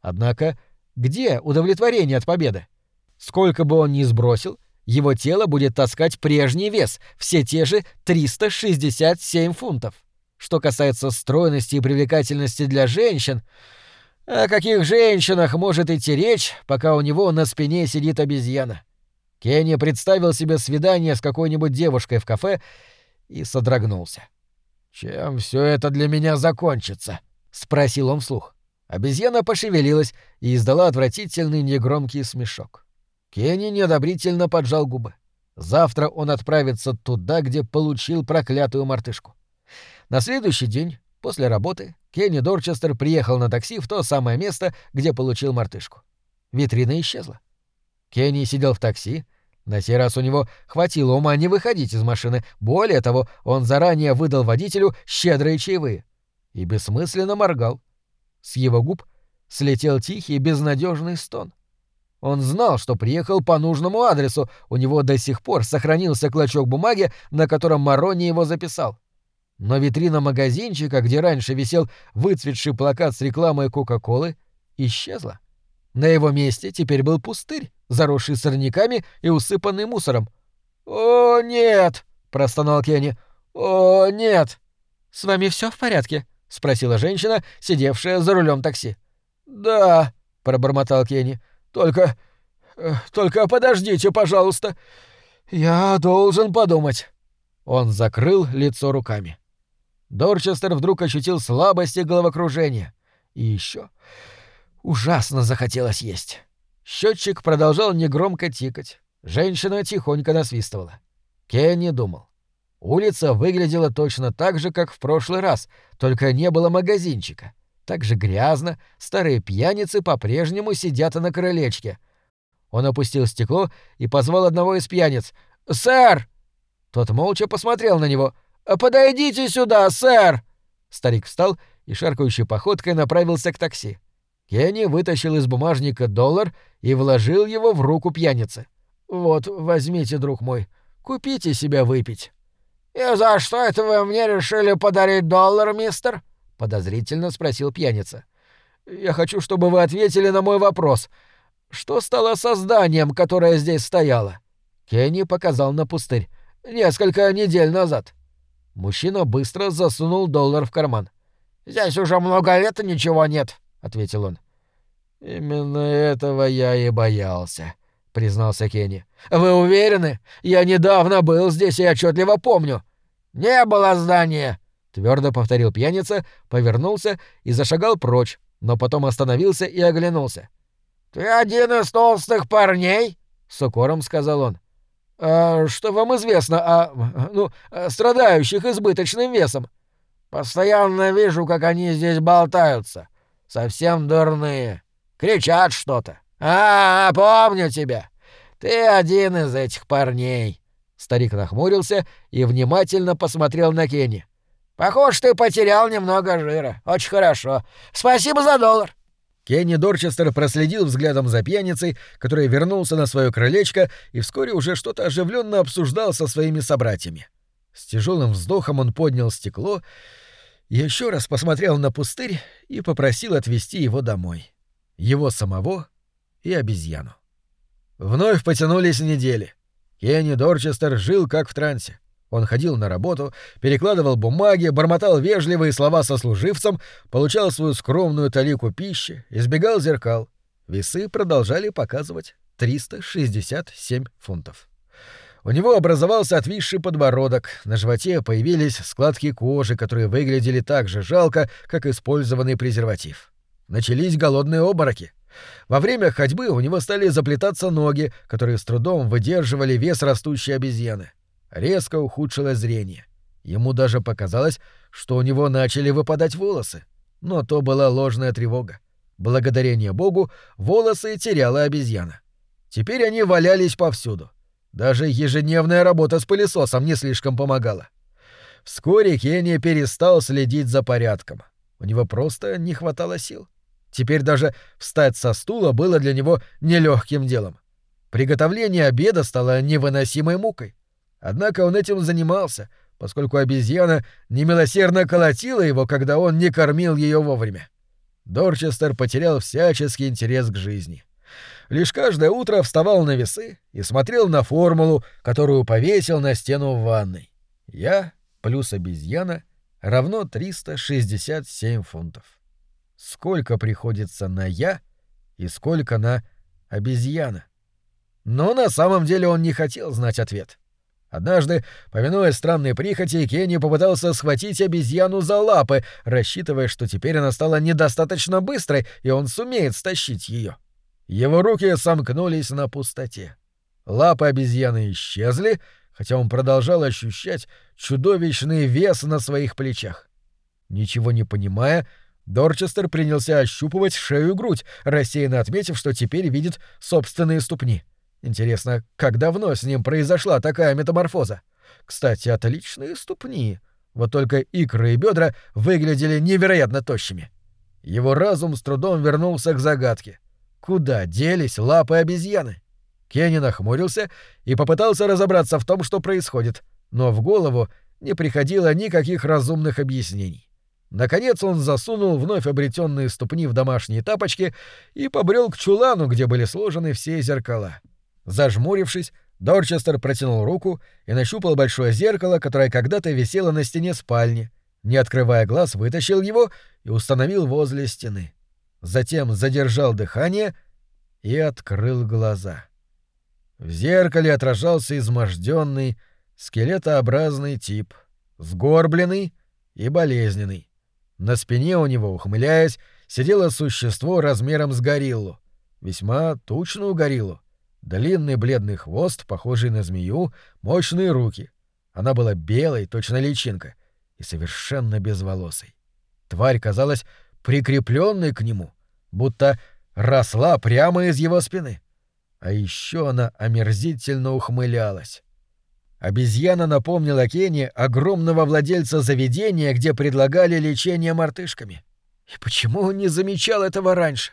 Однако где удовлетворение от победы? Сколько бы он ни сбросил, его тело будет таскать прежний вес, все те же 367 фунтов. Что касается стройности и привлекательности для женщин, о каких женщинах может идти речь, пока у него на спине сидит обезьяна? Кенни представил себе свидание с какой-нибудь девушкой в кафе и содрогнулся. «Чем все это для меня закончится?» — спросил он вслух. Обезьяна пошевелилась и издала отвратительный негромкий смешок. Кенни неодобрительно поджал губы. Завтра он отправится туда, где получил проклятую мартышку. На следующий день, после работы, Кенни Дорчестер приехал на такси в то самое место, где получил мартышку. Витрина исчезла. Кенни сидел в такси. На сей раз у него хватило ума не выходить из машины. Более того, он заранее выдал водителю щедрые чаевые. И бессмысленно моргал. С его губ слетел тихий безнадежный стон. Он знал, что приехал по нужному адресу, у него до сих пор сохранился клочок бумаги, на котором Марони его записал. Но витрина магазинчика, где раньше висел выцветший плакат с рекламой Кока-Колы, исчезла. На его месте теперь был пустырь, заросший сорняками и усыпанный мусором. «О, нет!» — простонал Кенни. «О, нет!» «С вами все в порядке?» — спросила женщина, сидевшая за рулем такси. «Да», — пробормотал Кенни. «Только... Э, только подождите, пожалуйста. Я должен подумать». Он закрыл лицо руками. Дорчестер вдруг ощутил слабость и головокружение. И еще ужасно захотелось есть. Счетчик продолжал негромко тикать. Женщина тихонько насвистывала. Кенни думал. Улица выглядела точно так же, как в прошлый раз, только не было магазинчика. Так же грязно, старые пьяницы по-прежнему сидят на крылечке. Он опустил стекло и позвал одного из пьяниц. «Сэр!» Тот молча посмотрел на него. «Подойдите сюда, сэр!» Старик встал и шаркающей походкой направился к такси. Кенни вытащил из бумажника доллар и вложил его в руку пьяницы. «Вот, возьмите, друг мой, купите себе выпить». «И за что это вы мне решили подарить доллар, мистер?» — подозрительно спросил пьяница. «Я хочу, чтобы вы ответили на мой вопрос. Что стало со зданием, которое здесь стояло?» Кенни показал на пустырь. «Несколько недель назад». Мужчина быстро засунул доллар в карман. «Здесь уже много лет ничего нет», — ответил он. «Именно этого я и боялся», — признался Кенни. «Вы уверены? Я недавно был здесь и отчетливо помню. «Не было здания!» — твердо повторил пьяница, повернулся и зашагал прочь, но потом остановился и оглянулся. «Ты один из толстых парней?» — с укором сказал он. «А что вам известно о... ну, о страдающих избыточным весом?» «Постоянно вижу, как они здесь болтаются. Совсем дурные. Кричат что-то. А, помню тебя. Ты один из этих парней. Старик нахмурился и внимательно посмотрел на Кенни. «Похоже, ты потерял немного жира. Очень хорошо. Спасибо за доллар». Кенни Дорчестер проследил взглядом за пьяницей, который вернулся на свое крылечко и вскоре уже что-то оживленно обсуждал со своими собратьями. С тяжелым вздохом он поднял стекло, еще раз посмотрел на пустырь и попросил отвезти его домой. Его самого и обезьяну. Вновь потянулись недели. Кенни Дорчестер жил как в трансе. Он ходил на работу, перекладывал бумаги, бормотал вежливые слова сослуживцам, получал свою скромную талику пищи, избегал зеркал. Весы продолжали показывать 367 фунтов. У него образовался отвисший подбородок, на животе появились складки кожи, которые выглядели так же жалко, как использованный презерватив. Начались голодные обмороки. Во время ходьбы у него стали заплетаться ноги, которые с трудом выдерживали вес растущей обезьяны. Резко ухудшилось зрение. Ему даже показалось, что у него начали выпадать волосы. Но то была ложная тревога. Благодарение Богу, волосы теряла обезьяна. Теперь они валялись повсюду. Даже ежедневная работа с пылесосом не слишком помогала. Вскоре Кенни перестал следить за порядком. У него просто не хватало сил. Теперь даже встать со стула было для него нелегким делом. Приготовление обеда стало невыносимой мукой. Однако он этим занимался, поскольку обезьяна немилосердно колотила его, когда он не кормил ее вовремя. Дорчестер потерял всяческий интерес к жизни. Лишь каждое утро вставал на весы и смотрел на формулу, которую повесил на стену в ванной. Я плюс обезьяна равно 367 фунтов. Сколько приходится на «я» и сколько на «обезьяна»? Но на самом деле он не хотел знать ответ. Однажды, повинуясь странной прихоти, Кенни попытался схватить обезьяну за лапы, рассчитывая, что теперь она стала недостаточно быстрой, и он сумеет стащить ее. Его руки сомкнулись на пустоте. Лапы обезьяны исчезли, хотя он продолжал ощущать чудовищный вес на своих плечах. Ничего не понимая, Дорчестер принялся ощупывать шею и грудь, рассеянно отметив, что теперь видит собственные ступни. Интересно, как давно с ним произошла такая метаморфоза? Кстати, отличные ступни. Вот только икры и бедра выглядели невероятно тощими. Его разум с трудом вернулся к загадке. Куда делись лапы обезьяны? Кенни нахмурился и попытался разобраться в том, что происходит, но в голову не приходило никаких разумных объяснений. Наконец он засунул вновь обретенные ступни в домашние тапочки и побрел к чулану, где были сложены все зеркала. Зажмурившись, Дорчестер протянул руку и нащупал большое зеркало, которое когда-то висело на стене спальни. Не открывая глаз, вытащил его и установил возле стены. Затем задержал дыхание и открыл глаза. В зеркале отражался изможденный, скелетообразный тип, сгорбленный и болезненный. На спине у него, ухмыляясь, сидело существо размером с гориллу, весьма тучную гориллу, Длинный бледный хвост, похожий на змею, мощные руки. Она была белой, точно личинка, и совершенно безволосой. Тварь казалась прикрепленной к нему, будто росла прямо из его спины. А еще она омерзительно ухмылялась. Обезьяна напомнила Кенни огромного владельца заведения, где предлагали лечение мартышками. И почему он не замечал этого раньше?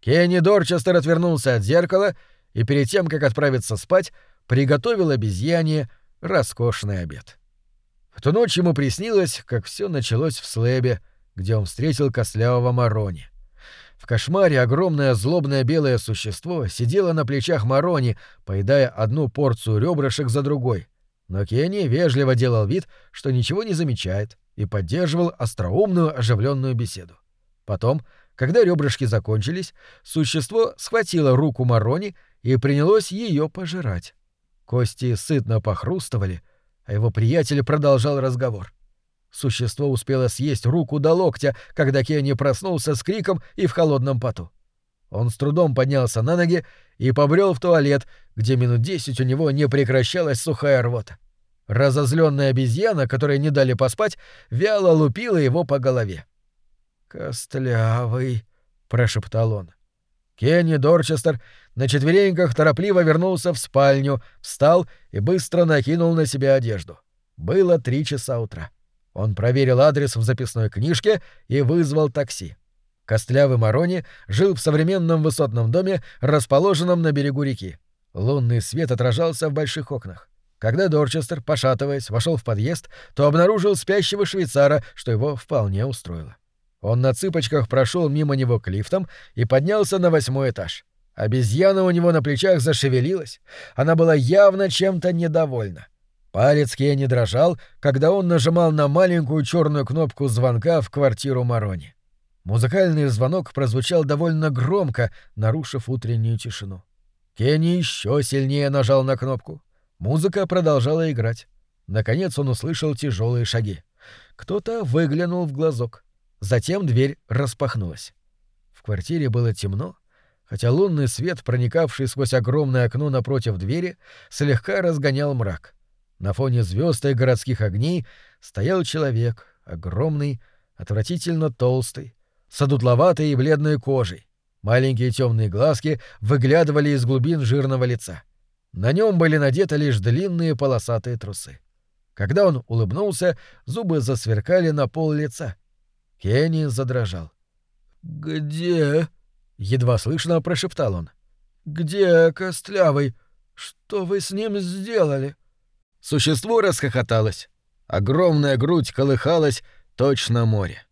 Кенни Дорчестер отвернулся от зеркала и перед тем, как отправиться спать, приготовил обезьяне роскошный обед. В ту ночь ему приснилось, как все началось в слэбе, где он встретил костлявого Марони. В кошмаре огромное злобное белое существо сидело на плечах Марони, поедая одну порцию ребрышек за другой. Но Кенни вежливо делал вид, что ничего не замечает, и поддерживал остроумную оживленную беседу. Потом, когда ребрышки закончились, существо схватило руку Марони и принялось ее пожирать. Кости сытно похрустывали, а его приятель продолжал разговор. Существо успело съесть руку до локтя, когда Кенни проснулся с криком и в холодном поту. Он с трудом поднялся на ноги и побрел в туалет, где минут десять у него не прекращалась сухая рвота. Разозленная обезьяна, которой не дали поспать, вяло лупила его по голове. «Костлявый», — прошептал он. Кенни Дорчестер на четвереньках торопливо вернулся в спальню, встал и быстро накинул на себя одежду. Было три часа утра. Он проверил адрес в записной книжке и вызвал такси. Костлявый Марони жил в современном высотном доме, расположенном на берегу реки. Лунный свет отражался в больших окнах. Когда Дорчестер, пошатываясь, вошел в подъезд, то обнаружил спящего швейцара, что его вполне устроило. Он на цыпочках прошел мимо него к лифтам и поднялся на восьмой этаж. Обезьяна у него на плечах зашевелилась. Она была явно чем-то недовольна. Палец Кенни дрожал, когда он нажимал на маленькую черную кнопку звонка в квартиру Марони. Музыкальный звонок прозвучал довольно громко, нарушив утреннюю тишину. Кенни еще сильнее нажал на кнопку. Музыка продолжала играть. Наконец он услышал тяжелые шаги. Кто-то выглянул в глазок. Затем дверь распахнулась. В квартире было темно, хотя лунный свет, проникавший сквозь огромное окно напротив двери, слегка разгонял мрак. На фоне звезд и городских огней стоял человек, огромный, отвратительно толстый, с одутловатой и бледной кожей. Маленькие темные глазки выглядывали из глубин жирного лица. На нем были надеты лишь длинные полосатые трусы. Когда он улыбнулся, зубы засверкали на пол лица. Кенни задрожал. «Где?» — едва слышно прошептал он. «Где Костлявый? Что вы с ним сделали?» Существо расхохоталось. Огромная грудь колыхалась, точно море.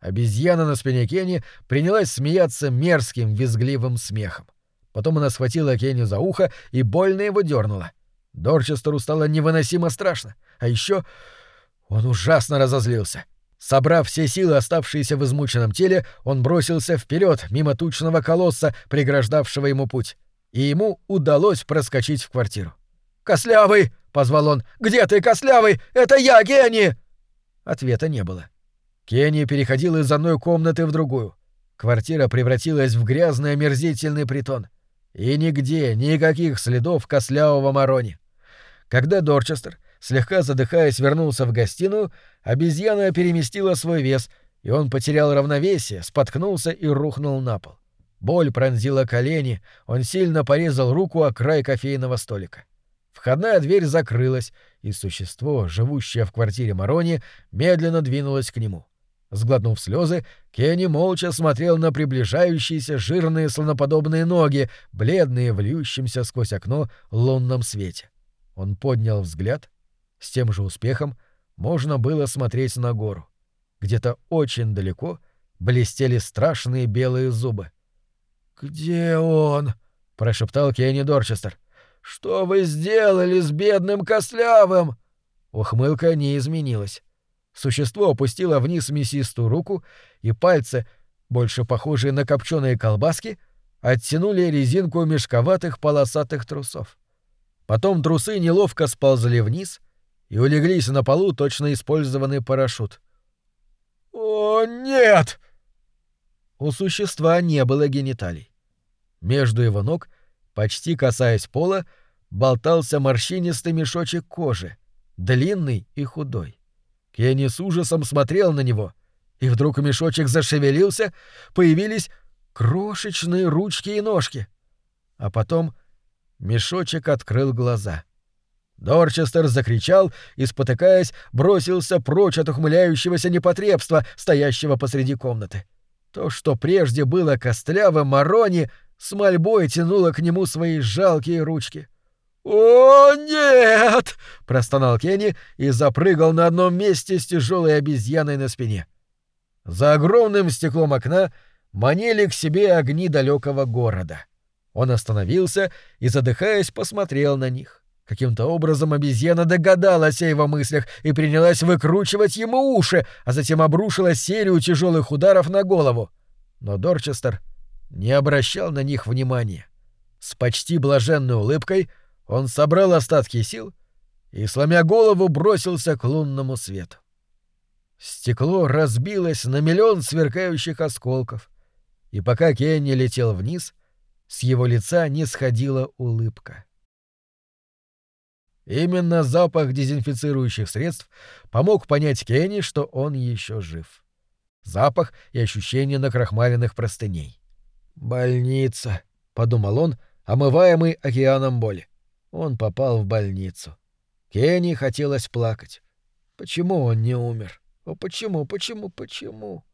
Обезьяна на спине Кенни принялась смеяться мерзким, визгливым смехом. Потом она схватила Кенни за ухо и больно его дернула. Дорчестеру стало невыносимо страшно. А еще он ужасно разозлился. Собрав все силы, оставшиеся в измученном теле, он бросился вперед мимо тучного колосса, преграждавшего ему путь. И ему удалось проскочить в квартиру. «Кослявый!» — позвал он. «Где ты, Кослявый? Это я, Генни!» Ответа не было. Кенни переходил из одной комнаты в другую. Квартира превратилась в грязный омерзительный притон. И нигде никаких следов кослявого Марони. Когда Дорчестер слегка задыхаясь, вернулся в гостиную, обезьяна переместила свой вес, и он потерял равновесие, споткнулся и рухнул на пол. Боль пронзила колени, он сильно порезал руку о край кофейного столика. Входная дверь закрылась, и существо, живущее в квартире Марони, медленно двинулось к нему. Сглотнув слезы, Кенни молча смотрел на приближающиеся жирные слоноподобные ноги, бледные в льющемся сквозь окно лунном свете. Он поднял взгляд с тем же успехом можно было смотреть на гору. Где-то очень далеко блестели страшные белые зубы. «Где он?» — прошептал Кенни Дорчестер. «Что вы сделали с бедным Костлявым?» Ухмылка не изменилась. Существо опустило вниз мясистую руку, и пальцы, больше похожие на копченые колбаски, оттянули резинку мешковатых полосатых трусов. Потом трусы неловко сползли вниз — и улеглись на полу точно использованный парашют. «О, нет!» У существа не было гениталий. Между его ног, почти касаясь пола, болтался морщинистый мешочек кожи, длинный и худой. Кенни с ужасом смотрел на него, и вдруг мешочек зашевелился, появились крошечные ручки и ножки. А потом мешочек открыл глаза — Дорчестер закричал и, спотыкаясь, бросился прочь от ухмыляющегося непотребства, стоящего посреди комнаты. То, что прежде было костлявым Марони, с мольбой тянуло к нему свои жалкие ручки. «О, нет!» — простонал Кенни и запрыгал на одном месте с тяжелой обезьяной на спине. За огромным стеклом окна манили к себе огни далекого города. Он остановился и, задыхаясь, посмотрел на них. Каким-то образом обезьяна догадалась о его мыслях и принялась выкручивать ему уши, а затем обрушила серию тяжелых ударов на голову. Но Дорчестер не обращал на них внимания. С почти блаженной улыбкой он собрал остатки сил и, сломя голову, бросился к лунному свету. Стекло разбилось на миллион сверкающих осколков, и пока Кенни летел вниз, с его лица не сходила улыбка. Именно запах дезинфицирующих средств помог понять Кенни, что он еще жив. Запах и ощущение накрахмаленных простыней. «Больница», — подумал он, омываемый океаном боли. Он попал в больницу. Кенни хотелось плакать. Почему он не умер? О, почему, почему, почему?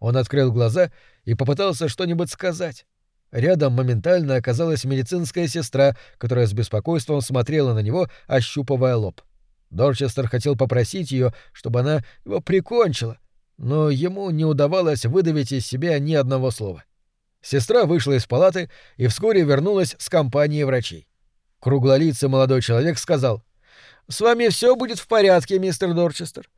Он открыл глаза и попытался что-нибудь сказать. Рядом моментально оказалась медицинская сестра, которая с беспокойством смотрела на него, ощупывая лоб. Дорчестер хотел попросить ее, чтобы она его прикончила, но ему не удавалось выдавить из себя ни одного слова. Сестра вышла из палаты и вскоре вернулась с компанией врачей. Круглолицый молодой человек сказал, С вами все будет в порядке, мистер Дорчестер.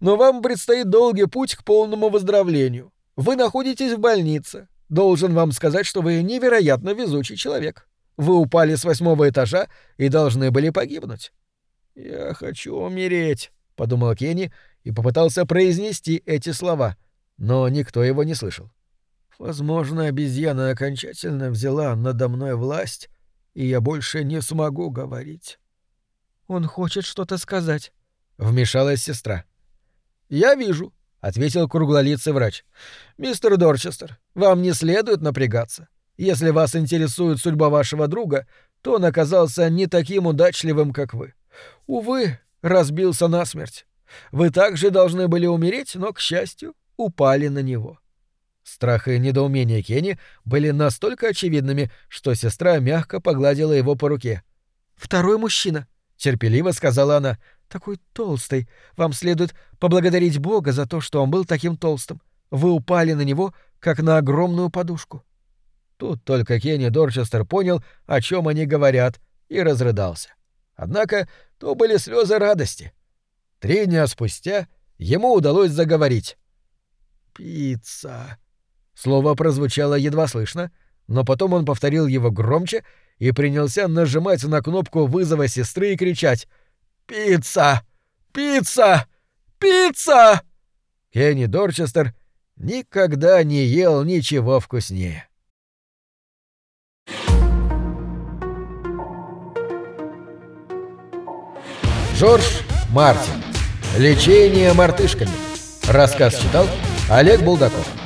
Но вам предстоит долгий путь к полному выздоровлению. Вы находитесь в больнице. Должен вам сказать, что вы невероятно везучий человек. Вы упали с восьмого этажа и должны были погибнуть. Я хочу умереть, подумал Кенни и попытался произнести эти слова, но никто его не слышал. Возможно, обезьяна окончательно взяла надо мной власть, и я больше не смогу говорить. Он хочет что-то сказать, вмешалась сестра. Я вижу, ответил круглолицый врач. Мистер Дорчестер, вам не следует напрягаться. Если вас интересует судьба вашего друга, то он оказался не таким удачливым, как вы. Увы, разбился насмерть. Вы также должны были умереть, но, к счастью, упали на него. Страх и недоумение Кенни были настолько очевидными, что сестра мягко погладила его по руке. «Второй мужчина», — терпеливо сказала она, — «такой толстый. Вам следует поблагодарить Бога за то, что он был таким толстым. Вы упали на него, как на огромную подушку». Тут только Кенни Дорчестер понял, о чем они говорят, и разрыдался. Однако то были слезы радости. Три дня спустя ему удалось заговорить. «Пицца», Слово прозвучало едва слышно, но потом он повторил его громче и принялся нажимать на кнопку вызова сестры и кричать «Пицца! Пицца! Пицца!» Кенни Дорчестер никогда не ел ничего вкуснее. Жорж Мартин. Лечение мартышками. Рассказ читал Олег Булдаков.